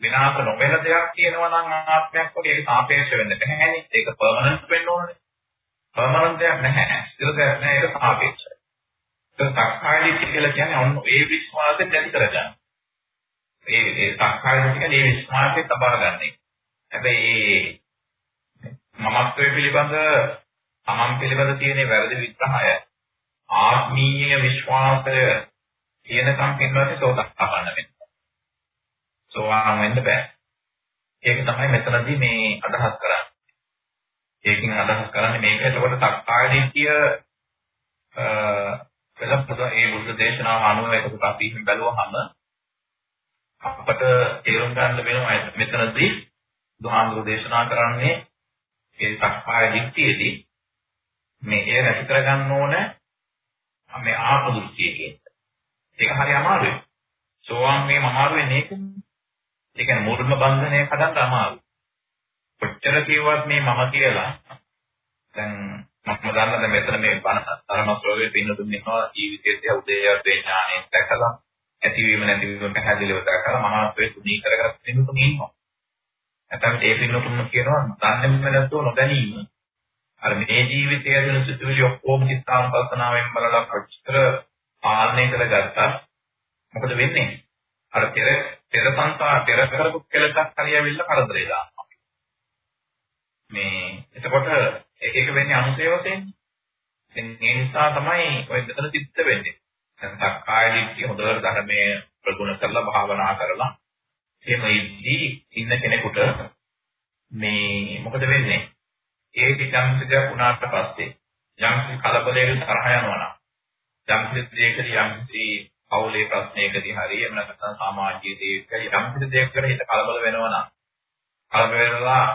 විනාශ නොවන දෙයක් කියනවා නම් ආත්මයක් වගේ ඒක සාපේක්ෂ වෙන්න බැහැ. ඒක පර්මනන්ට් වෙන්න ඕනේ. පර්මනන්ට් දෙයක් නැහැ. ස්ථිර දෙයක් නැහැ. ඒක සාපේක්ෂයි. ඒක සක්කාය දිට්ඨිය කියලා කියන්නේ ඔන්න ඒ විශ්වාසයෙන් නැති කරගන්න. ඒ ඒ සක්කාය දිට්ඨිය කියන්නේ ඒ විශ්වාසයෙන් තබා ගන්න. හැබැයි මමත්වයේ පිළිබඳ තමන් පිළිබඳ තියෙන වැරදි විග්‍රහය ආත්මීය විශ්වාසය කියනකම් පින්වත් සෝදාපන්න වෙන්න. සෝවාන් වෙන්න බෑ. ඒක තමයි මෙතනදී මේ අදහස් කරන්නේ. ඒකෙන් අදහස් කරන්නේ මේක එතකොට සක්කාය දිට්ඨිය පෙළපොත ඒ බුද්ධ දේශනාව අනුව එතකොට අපි බැලුවහම අපට තේරුම් ගන්න වෙනවා මෙතනදී දුහාඳුර දේශනා කරන්නේ ඒ සක්කාය දිට්ඨියේදී මේ එය නැති කරගන්න ඕන මේ ආත්ම දෘෂ්ටියකින්. ඒක හරි අමාරුයි. සෝවාන් මේ අමාරු වෙන්නේ ඒකනේ. ඒ කියන්නේ මුර්ම බන්ධනය හදන්න අමාරුයි. කොච්චර කිව්වත් මේ මම කියලා දැන් මම දන්නද මෙතන මේ බණ ධර්මස්වරයේ පින්නතුන් ඉන්නවා ජීවිතයේ උදේයට ඥාණයෙන් දැකලා ඇතිවීම නැතිවීම පැහැදිලිව දැකලා මහත්වේ තුනී කරගත් පින්නතුන් ඉන්නවා. නැත්නම් ඒ පින්නතුන් කියනවා දන්නේම නැතුව නොදැනීම. අර මේ ජීවිතයේ වෙන සිතුවිලි ඔක්කොම චිත්තානුපස්සනාවෙන් බලලා කොච්චර පාලනය කරගත්තා මොකද වෙන්නේ? අර පෙර පෙර සංසාර පෙර කරපු කෙලසක් හරියවිල්ල කරදරේ දානවා. මේ එතකොට ඒක වෙන්නේ අනුසය වශයෙන්. ඉතින් ඒ නිසා තමයි ඔය මෙතන සිද්ධ වෙන්නේ. දැන් සක්කාය දිට්ඨිය හොඳට ධර්මයේ ප්‍රගුණ කරලා භාවනා කරලා එහෙම ඉද්දී ඉන්න කෙනෙකුට මේ මොකද වෙන්නේ? ඒ විචම්සිතයක් වුණාට පස්සේ යම්කිසි කලබලයකට තරහ යනවා නම් යම්කිසි දෙයකදී යම්කිසි පෞලේ ප්‍රශ්නයකදී හරි එහෙම නැත්නම් සමාජීය දෙයකදී යම්කිසි දෙයකට හිත කලබල වෙනවා නම් කලබල වෙනවා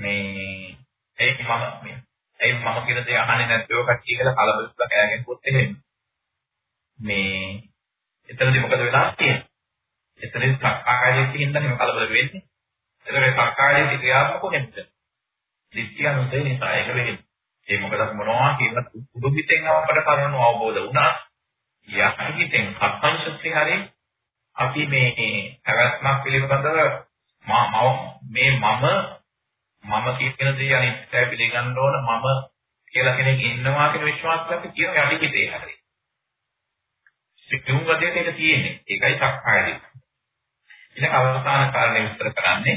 මේ ඒක මම මේ ඒ මම කියන දේ අහන්නේ නැත්නම් කට්ටිය කියලා කලබලලා කෑගෙනකොත් එහෙම. මේ එතනදී මොකද වෙලා තියෙන්නේ? එතනදී සක්කායයෙන් හින්දා එහෙම කලබල වෙන්නේ. එතකොට මේ සක්කායයේ ක්‍රියාත්මක වෙන්නේ දිට්ඨිය අනුසය නිසා ඒක වෙන්නේ. ඒ මොකද මොනවා කියන උඩු පිටෙන් අපට කරනව අවබෝධ වුණා. යක් හිතෙන් අත්පංශස්ත්‍රි හරි අපි මේ පැවැත්මක් පිළිබඳව මේ මම මම කියන දේ අනිත්‍යය පිළිගන්න ඕන මම කියලා කෙනෙක් ඉන්නවා කියන විශ්වාසයක් කියන යටි හිතේ හරි. සිතුම් ගතියට ඒක තියෙන්නේ. ඒකයි සක්කාය දිට්ඨිය. ඊළඟ අවසාන කාරණේ විස්තර කරන්නේ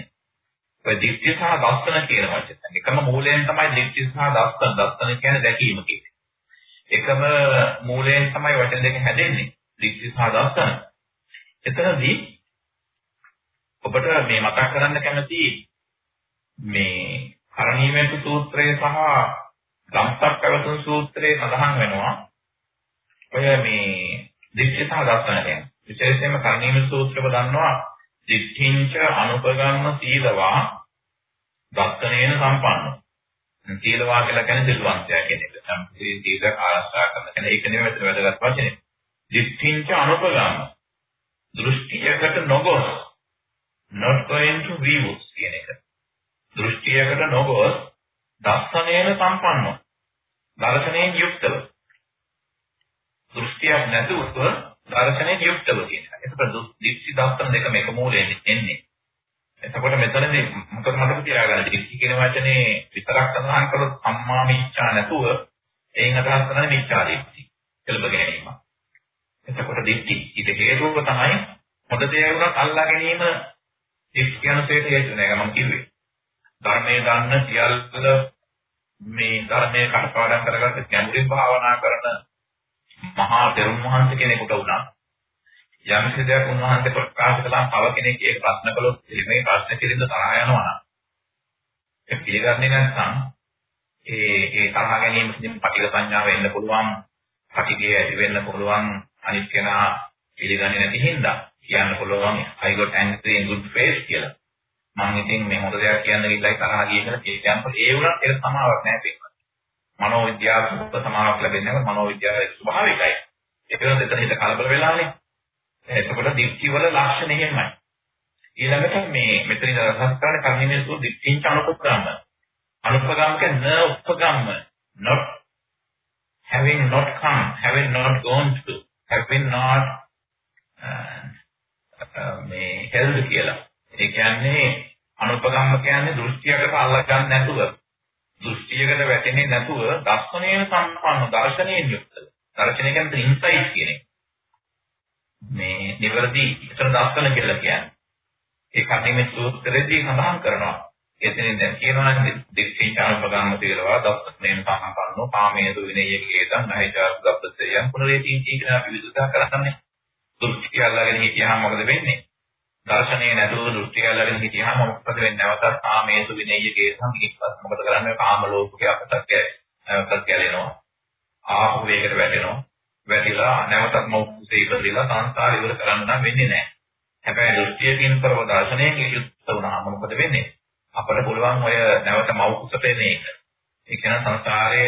ඔය දිට්ඨිය සහ දස්සන කියන වචන. එකම මූලයෙන් තමයි දිට්ඨිය සහ දස්සන. දස්සන කියන්නේ දැකීම කියන්නේ. එකම මූලයෙන් තමයි වචන දෙක හැදෙන්නේ. දිට්ඨිය සහ දස්සන. එතනදී ඔබට මේ මතක් කරන්න කැමති මේ කරණීයමෙත් සූත්‍රය සහ ගම්පත් පැවතුම් සූත්‍රයේ සඳහන් වෙනවා. ඔය මේ දිට්ඨි සහ දර්ශන කියන්නේ විශේෂයෙන්ම කරණීයමෙත් සූත්‍රව දන්නවා. දිට්ඨිංච අනුපගම්ම සීලවා දර්ශනේන සම්පන්න. සීලවා කියලා කියන්නේ සිල්වන්තයා කියන එක. සම්පූර්ණ සීල ආරක්ෂා කරන කෙනා ඒක නෙමෙයි මෙතන වැදගත් වචනේ. දිට්ඨිංච අනුපගම්ම. දෘෂ්ටියකට නොගොස්. Not going to view කියන එක. දෘෂ්ටියකට නොගොස් දර්ශනයෙන් සම්පන්නව දර්ශනයෙන් යුක්තව දෘෂ්ටියක් නැතුව දර්ශනයෙන් යුක්තව කියන එක. එතකොට දික්ටි දර්ශන දෙකම එක මූලයෙන් එන්නේ. එතකොට මෙතනදී මොකද මතක තියාගන්න දික්ටි කියන වචනේ විතරක් සඳහන් කළොත් සම්මා මිච්ඡා නැතුව එයින් අදහස් කරන්නේ මිච්ඡා දික්ටි. කෙලබ ගැනීම. එතකොට දික්ටි ඊට හේතුව තමයි හොඳ දේ වුණත් අල්ලා ගැනීම දික්ටි යනසේට හේතු නෑ මම කිව්වේ. ධර්මයේ දන්න සියල්ල මේ ධර්මයේ කටපාඩම් කරගත්ත ගැඹුරින් භාවනා කරන මහා තෙරුන් වහන්සේ කෙනෙකුට වුණා යම් කිසියක් උන්වහන්සේ ප්‍රකාශ කළා තව කෙනෙක් ඒ ප්‍රශ්න කළොත් මේ ප්‍රශ්න පිළිබඳ තරහ යනවා නම් ඒ පිළිගන්නේ නැත්නම් ඒ ඒ තරහ ගැනීමකින් පටිඝ සංඥාව එන්න පුළුවන්. පටිඝය ඇති වෙන්න පුළුවන් අනිත් කෙනා පිළිගන්නේ නැති හින්දා කියන්න පුළුවන් I got angry in good faith කියලා. මම ඉතින් මේ හොඳ දෙයක් කියන්න ගිහිල්ලා තරහ ගිය කියලා කියනකොට ඒ වුණත් ඒක සමාවක් නැහැ පිටපත්. මනෝවිද්‍යාත්මක සමාවක් ලැබෙන්නේ නැහැ මනෝවිද්‍යාවේ ස්වභාවිකයි. ඒක වෙනත් එතන හිත කලබල වෙලානේ. එතකොට දික්ටි වල ලක්ෂණ එහෙමයි. ඊළඟට මේ මෙතන අදහස් කරන්නේ කර්ණීය සූ දික්ටිංච අනුපගම්ම. අනුපගම්ක න උපගම්ම not having not come having not gone to having not uh, uh, මේ held කියලා. ඒ කියන්නේ අනුපගම්ම කියන්නේ දෘෂ්ටියකට අල්ලා ගන්න නැතුව දෘෂ්ටියකට වැටෙන්නේ නැතුව දර්ශනයෙන් සම්පන්න දර්ශනයෙන් යුක්ත. දර්ශනය කියන්නේ ඉන්සයිට් කියන එක. මේ නිවැරදි විතර දර්ශන කියලා කියන්නේ. ඒ කටිමේ සූත්‍රයේදී සඳහන් කරනවා. එතනින් දැන් කියනවා නම් දික්ෂින් චානුපගම්ම තේරවා දර්ශනයෙන් සම්පන්නෝ කාමයේ දුවිනේ කේතං නහිජාත් ගබ්බසයන් පුනරේදී කියන අපි විසුද්ධා කරන්නේ. දෘෂ්ටි අල්ලගෙන හිටියාම මොකද වෙන්නේ? දර්ශනයේ නැතුව දෘෂ්ටි අල්ලගෙන හිටියාම මොකද වෙන්නේ? නැවතත් කාමයේ දුවිනේ කේතං ඊපස් මොකද කරන්නේ? කාම ලෝකේ අපතක් අපතක් ගැලෙනවා. ආපු වේගයට වැටෙනවා. වැටිලා නැවතත් මොහොතේ ඉපදෙලා සංස්කාරය ඉවර කරන්න නම් වෙන්නේ නැහැ. හැබැයි දෘෂ්ටියකින් කරව දර්ශනයෙන් යුක්ත වුණාම මොකද වෙන්නේ? අපිට පුළුවන් ඔය නැවත මව් කුසට එන එක. ඒ කියන සංසාරය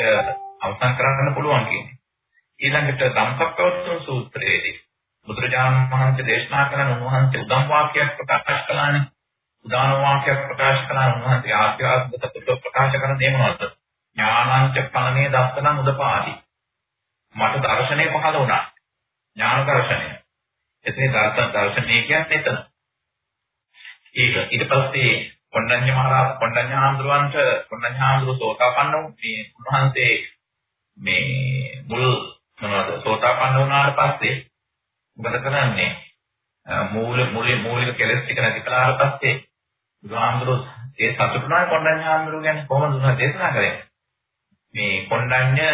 අවසන් කරන්න පුළුවන් කියන්නේ. ඊළඟට ධම්සප්පවත්තන සූත්‍රයේදී බුදුරජාණන් වහන්සේ දේශනා කරන උන්වහන්සේ උදම් වාක්‍යයක් ප්‍රකාශ කළානේ. උදාන වාක්‍යයක් ප්‍රකාශ කළා උන්වහන්සේ ආධ්‍යාත්මික සතුට ප්‍රකාශ කරන දේ මොනවද? ඥානංච පණනේ දස්සනං උදපාදි. මට දර්ශනය පහළ වුණා. ඥාන දර්ශනය. එතේ දර්ශන දර්ශනය කියන්නේ එතන. ඒක ඊට පස්සේ කොණ්ඩඤ්ඤ මහරහත් කොණ්ඩඤ්ඤ හාමුදුරුවන්ට කොණ්ඩඤ්ඤ හාමුදුරුවෝ සෝතාපන්න වුණේ උන්වහන්සේ මේ මුල් මොනවද සෝතාපන්න වුණාට පස්සේ මොකද කරන්නේ මූල මූලික මූලික කෙලස් ටික නැති කළාට පස්සේ බුදුහාමුදුරුවෝ ඒ සතුටුනා කොණ්ඩඤ්ඤ හාමුදුරුවෝ කියන්නේ කොහොමද උන්වහන්සේ දේශනා කරන්නේ මේ කොණ්ඩඤ්ඤ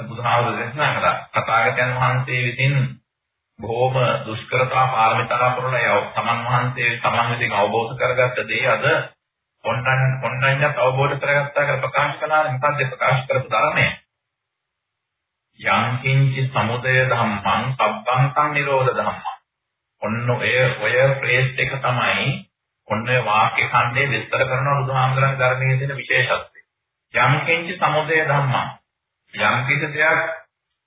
බුදුහාමුදුරුවෝ දේශනා කළා. තථාගතයන් වහන්සේ විසින් බොහොම දුෂ්කරතා පාරමිතා පුරලා යව තමන් වහන්සේ තමන් විසින් අවබෝධ කරගත්ත දේ අද කොණ්ඩඤ්ඤ කොණ්ඩඤ්ඤත් අවබෝධ කරගත්තා කියලා ප්‍රකාශ කළා මොකක්ද ප්‍රකාශ කරපු ධර්මය? යං කිංචි සමුදය ධම්මං සබ්බං සං නිරෝධ ධම්මං. ඔන්න ඔය ඔය ෆ්‍රේස් එක තමයි ඔන්න වාක්‍ය ඛණ්ඩේ විස්තර කරන බුදුහාමුදුරන් ධර්මයේ තියෙන විශේෂත්වය. යම් කිංචි සමුදය ධම්මං යම් කිසි දෙයක්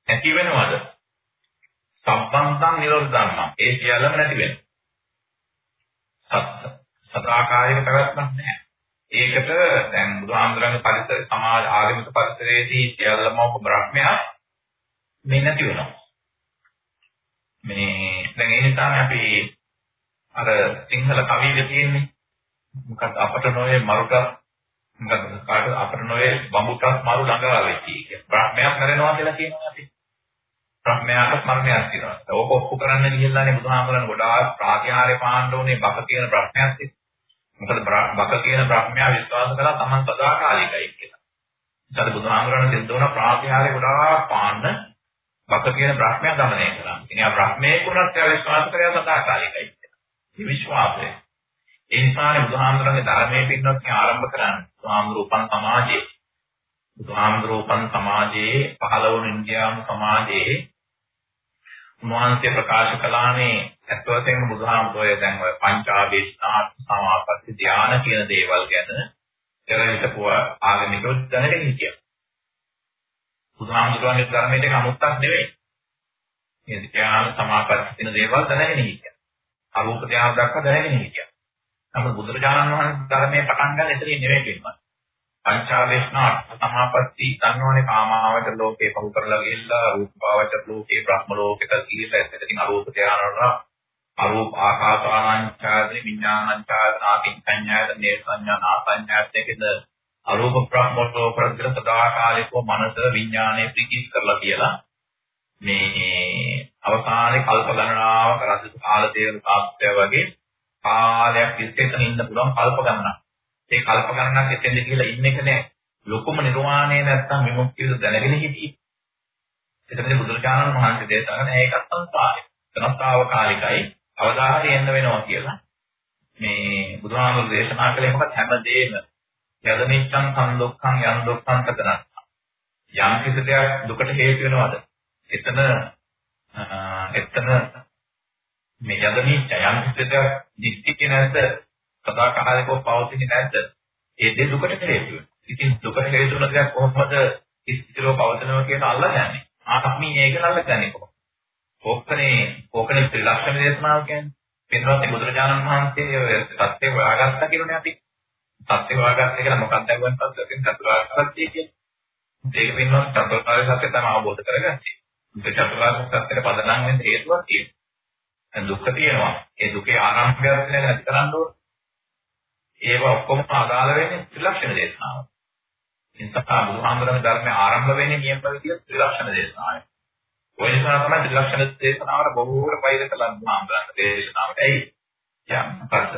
ඇති වෙනවද? සම්බන්තං නිරෝධ ධර්ම. ඒ සියල්ලම නැති වෙනවා. සදාකාලික පැවැත්මක් නැහැ. ඒකට දැන් බුදුහාමුදුරන්ගේ පරිසර සමාජ ආගමික පරිසරයේදී සියල්ලම ඔබ බ්‍රහ්මයා මේ නැති වෙනවා. මේ දැන් ඒ නිසා අපි අර සිංහල කවියේ තියෙන්නේ මොකක්ද අපට නොවේ මරුට මොකද කාට අපිට නොවේ බඹුටත් මරු ළඟා වෙච්චි කිය. බ්‍රහ්මයක් මැරෙනවා කියලා කියනවා අපි. බ්‍රහ්මයාට මරණයක් තියෙනවා. ඒක ඔප්පු කරන්න ගිහිල්ලානේ බුදුහාමරන් ගොඩාක් ප්‍රාතිහාර්ය පාණ්ඩ උනේ බක කියන බ්‍රහ්මයක් එක්ක. මොකද බක කියන බ්‍රහ්මයා විශ්වාස කළා Taman සදාකාලිකයි කියලා. ඉතින් බුදුහාමරන් සිද්ධ වුණ ප්‍රාතිහාර්ය ගොඩාක් පාණ්ඩ බක කියන බ්‍රහ්මයා দমনය කරා. ඉතින් ආ බ්‍රහ්මයේ කුණත් විශ්වාස කරේ සදාකාලිකයි කියලා. මේ විශ්වාසය. ඒ නිසානේ බුදුහාමුදුරන්ගේ ධර්මයේ පිටනක් ආරම්භ කරන්නේ. බුදුහාමුදුරුපන් සමාජයේ බුදුහාමුදුරුපන් සමාජයේ පහළ වුණු ඉන්දියානු සමාජයේ උන්වහන්සේ ප්‍රකාශ කළානේ ඇත්ත වශයෙන්ම බුදුහාමුදුරේ දැන් ඔය පංචාවේ සමාපatti ධානය කියන දේවල් ගැන කරමිටපුවා ආගමික උත්තරගෙන කියනවා. හිටියා. බුදුහාමුදුරුවන්ගේ ධර්මයට අමුත්තක් නෙවෙයි. මේ ධාන සමාපatti කියන දේවල් දැනගෙන හිටියා. අරූප ධාන දක්වා දැනගෙන හිටියා. නමුත් බුදුරජාණන් වහන්සේ ධර්මයේ පටන් ගන්න එතනින් නෙවෙයි පින්වත්. පංචාවේශනා සමාපatti තන්නෝනේ කාමාවච ලෝකේ පහු කරලා ගිහිල්ලා රූපාවච ලෝකේ බ්‍රහ්ම ලෝකෙට ගිහිල්ලා එතකින් අරූප ධානවල අරූප ආකාසානංචාදී විඥානංචාදී සංඥාද නේ සංඥා නාසඤ්ඤාත්යකද අරූප බ්‍රහ්ම ලෝකවල සදාකාලිකව මනස විඥානය ප්‍රතිස් කරලා කියලා මේ අවසානයේ කල්ප ගණනාවක් රසිත කාල තේරුම් කාප්තය වගේ කාලයක් තිස්සේ එතන ඉන්න පුළුවන් කල්ප ගණනක්. ඒ කල්ප ගණනක් එතෙන්ද කියලා ඉන්න එක නෑ. ලොකුම නිර්වාණය නැත්තම් විමුක්තියද දැනගෙන හිටියේ. එතනදී බුදුරජාණන් වහන්සේ දේශනා කරන ඒකත් සංසාරය. තනස්තාවකාලිකයි අවදාහරි එන්න වෙනවා කියලා. මේ බුදුහාමුදුරු දේශනා කළේ මොකද හැමදේම යදනිච්ඡං සම් දුක්ඛං යම් දුක්ඛං තදනත් යම් කිසි දෙයක් දුකට හේතු වෙනවද? එතන එතන මේ යදනිච්ඡ යම් කිසි දෙයක් නිත්‍ය නැද්ද? සදාකාලිකව පවතින්නේ නැද්ද? ඒ දේ දුකට හේතු වෙනවා. ඉතින් දුකට හේතු වෙන දෙයක් කොහොමද ස්ථිරව පවතිනවා කියන අල්ලගන්නේ? ආත්මී ඒක අල්ලගන්නේ කොහොමද? ඕකනේ ඕකනේ ත්‍රිලක්ෂණ දේශනාව කියන්නේ. පින්වත් බුදුරජාණන් වහන්සේ සත්‍ය හොයාගත්තා කියලානේ අපි සත්‍ය හොයාගත්ත කියලා මොකක්ද කියවන පස්සේ චතුරාර්ය සත්‍ය කියන්නේ. ඒක පින්වත් චතුරාර්ය සත්‍ය තමයි අවබෝධ කරගත්තේ. ඒ චතුරාර්ය සත්‍යෙට පදනම් වෙන්න හේතුවක් තියෙනවා. දුක්ඛ තියෙනවා. ඒ දුකේ ආරම්භයක් නැති කරන්න ඕන. ඒවා ඔක්කොම අදාළ වෙන්නේ ත්‍රිලක්ෂණ දේශනාව. නිසා බුදුහාමුදුරනේ ධර්මයේ ආරම්භ වෙන්නේ නියම විදිහට ත්‍රිලක්ෂණ දේශනාවයි. ඔය නිසා තමයි ත්‍රිලක්ෂණ දේශනාවට බොහෝර පෛර කළා බුදුහාමුදුරනේ දේශනාවට. ඇයි? යම් මොකද්ද?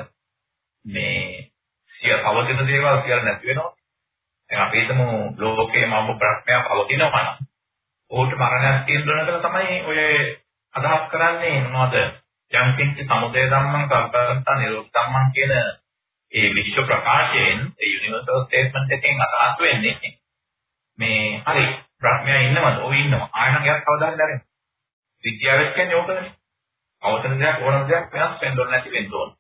මේ සිය පවතින දේවල් සියල්ල නැති වෙනවා. දැන් අපි හිතමු ලෝකයේ මම ප්‍රඥාව පවතිනවා නම් ඕකට මරණයක් තියෙනවා කියලා තමයි ඔය අදහස් කරන්නේ මොනවද? යම් කිසි සමුදය ධම්මං සම්ප්‍රදාන නිරෝධ ධම්මං කියන ඒ විශ්ව ප්‍රකාශයෙන් ඒ යුනිවර්සල් ස්ටේට්මන්ට් එකෙන් අදහස් වෙන්නේ මේ හරි ප්‍රඥා ඉන්නවද? ඔය ඉන්නවා. ආයනක් යක් කවදාද දැරෙන්නේ? විද්‍යාවෙත් කියන්නේ ඕකනේ. අවතන දෙයක් ඕනම දෙයක් වෙනස් වෙන්න ඕන නැති වෙන්න ඕන.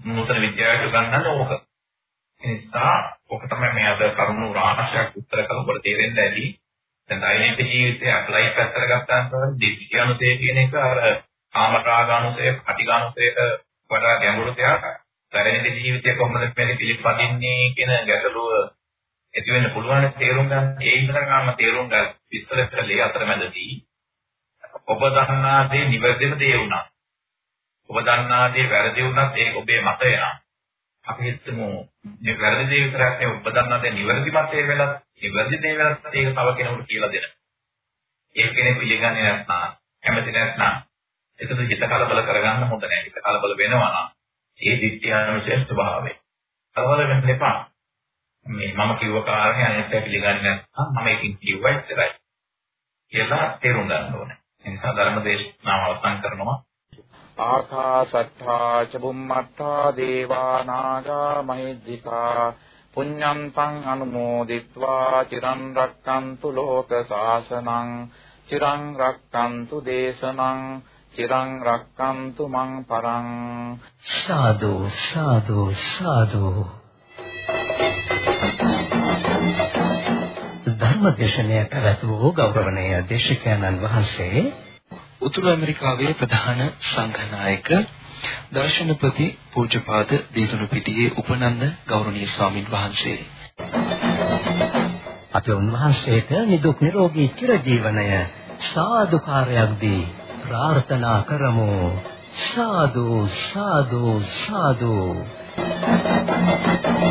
නූතන විද්‍යාවට ගන්නන්න ඕක. ඒ නිසා ඕක තමයි මේ අද කරුණු රාශියක් උත්තර කළ ඔබට තේරෙන්න ඇති. දැන් දෛනික ජීවිතේ ඇප්ලයි පැත්තට ගත්තාම තමයි දිට්ඨියනුතේ කියන එක අර කාමරාගානුසය, කටිගානුසයට වඩා ගැඹුරු දෙයක්. දෛනික ජීවිතේ කොහොමද මේ පිළිපදින්නේ කියන ගැටලුව ඇති වෙන්න පුළුවන් තේරුම් ගන්න. ඒ ඉඳලා ගන්න තේරුම් ගන්න විස්තර කළේ අතරමැදදී ඔබ දන්නා දේ නිවැරදිම දේ වුණා. ඔබ දන්නා දේ වැරදි වුණත් ඒක ඔබේ මතය නම් අපි හිතමු මේ වැරදි දේ විතරක් නෙවෙයි ඔබ දන්නා දේ නිවැරදි මතය වෙලත් නිවැරදි දේ වෙලත් ඒක තව කෙනෙකුට කියලා දෙන්න. ඒ කෙනෙක් පිළිගන්නේ නැත්නම් කැමති නැත්නම් ඒකද හිත කලබල කරගන්න හොඳ නැහැ. හිත කලබල වෙනවා නම් ඒ දිට්ඨියානුසය ස්වභාවය. කලබල වෙන්න එපා. මේ මම කිව්ව කාරණේ අනිත් අය පිළිගන්නේ නැත්නම් මම ඒකෙන් කිව්වා ඉච්චරයි. කියලා තේරුම් ගන්න ඕනේ. ඒ නිසා ධර්ම දේශනාව අවසන් කරනවා ආකාසට්ඨා ච බුම්මට්ඨා දේවා නාග මහිද්దికා පුඤ්ඤන්තං අනුමෝදිත්වා චිරන් රක්칸තු ලෝක සාසනං චිරන් රක්칸තු දේශනං චිරන් රක්칸තු මං පරං සාදු සාදු සාදු ධර්ම දේශනය කරතු ගෞරවනීය දේශකයන්න් වහන්සේ උතුරු ඇමරිකාවේ ප්‍රධාන සංඝනායක දර්ශනපති පූජ්‍යපාද දීතුණු පිටියේ උපනන්ද ගෞරවනීය ස්වාමින් වහන්සේ. අපි උන්වහන්සේට නිදුක් නිරෝගී චිරජීවනය සාදුකාරයක් දී ප්‍රාර්ථනා කරමු. සාදු සාදු සාදු Thank you.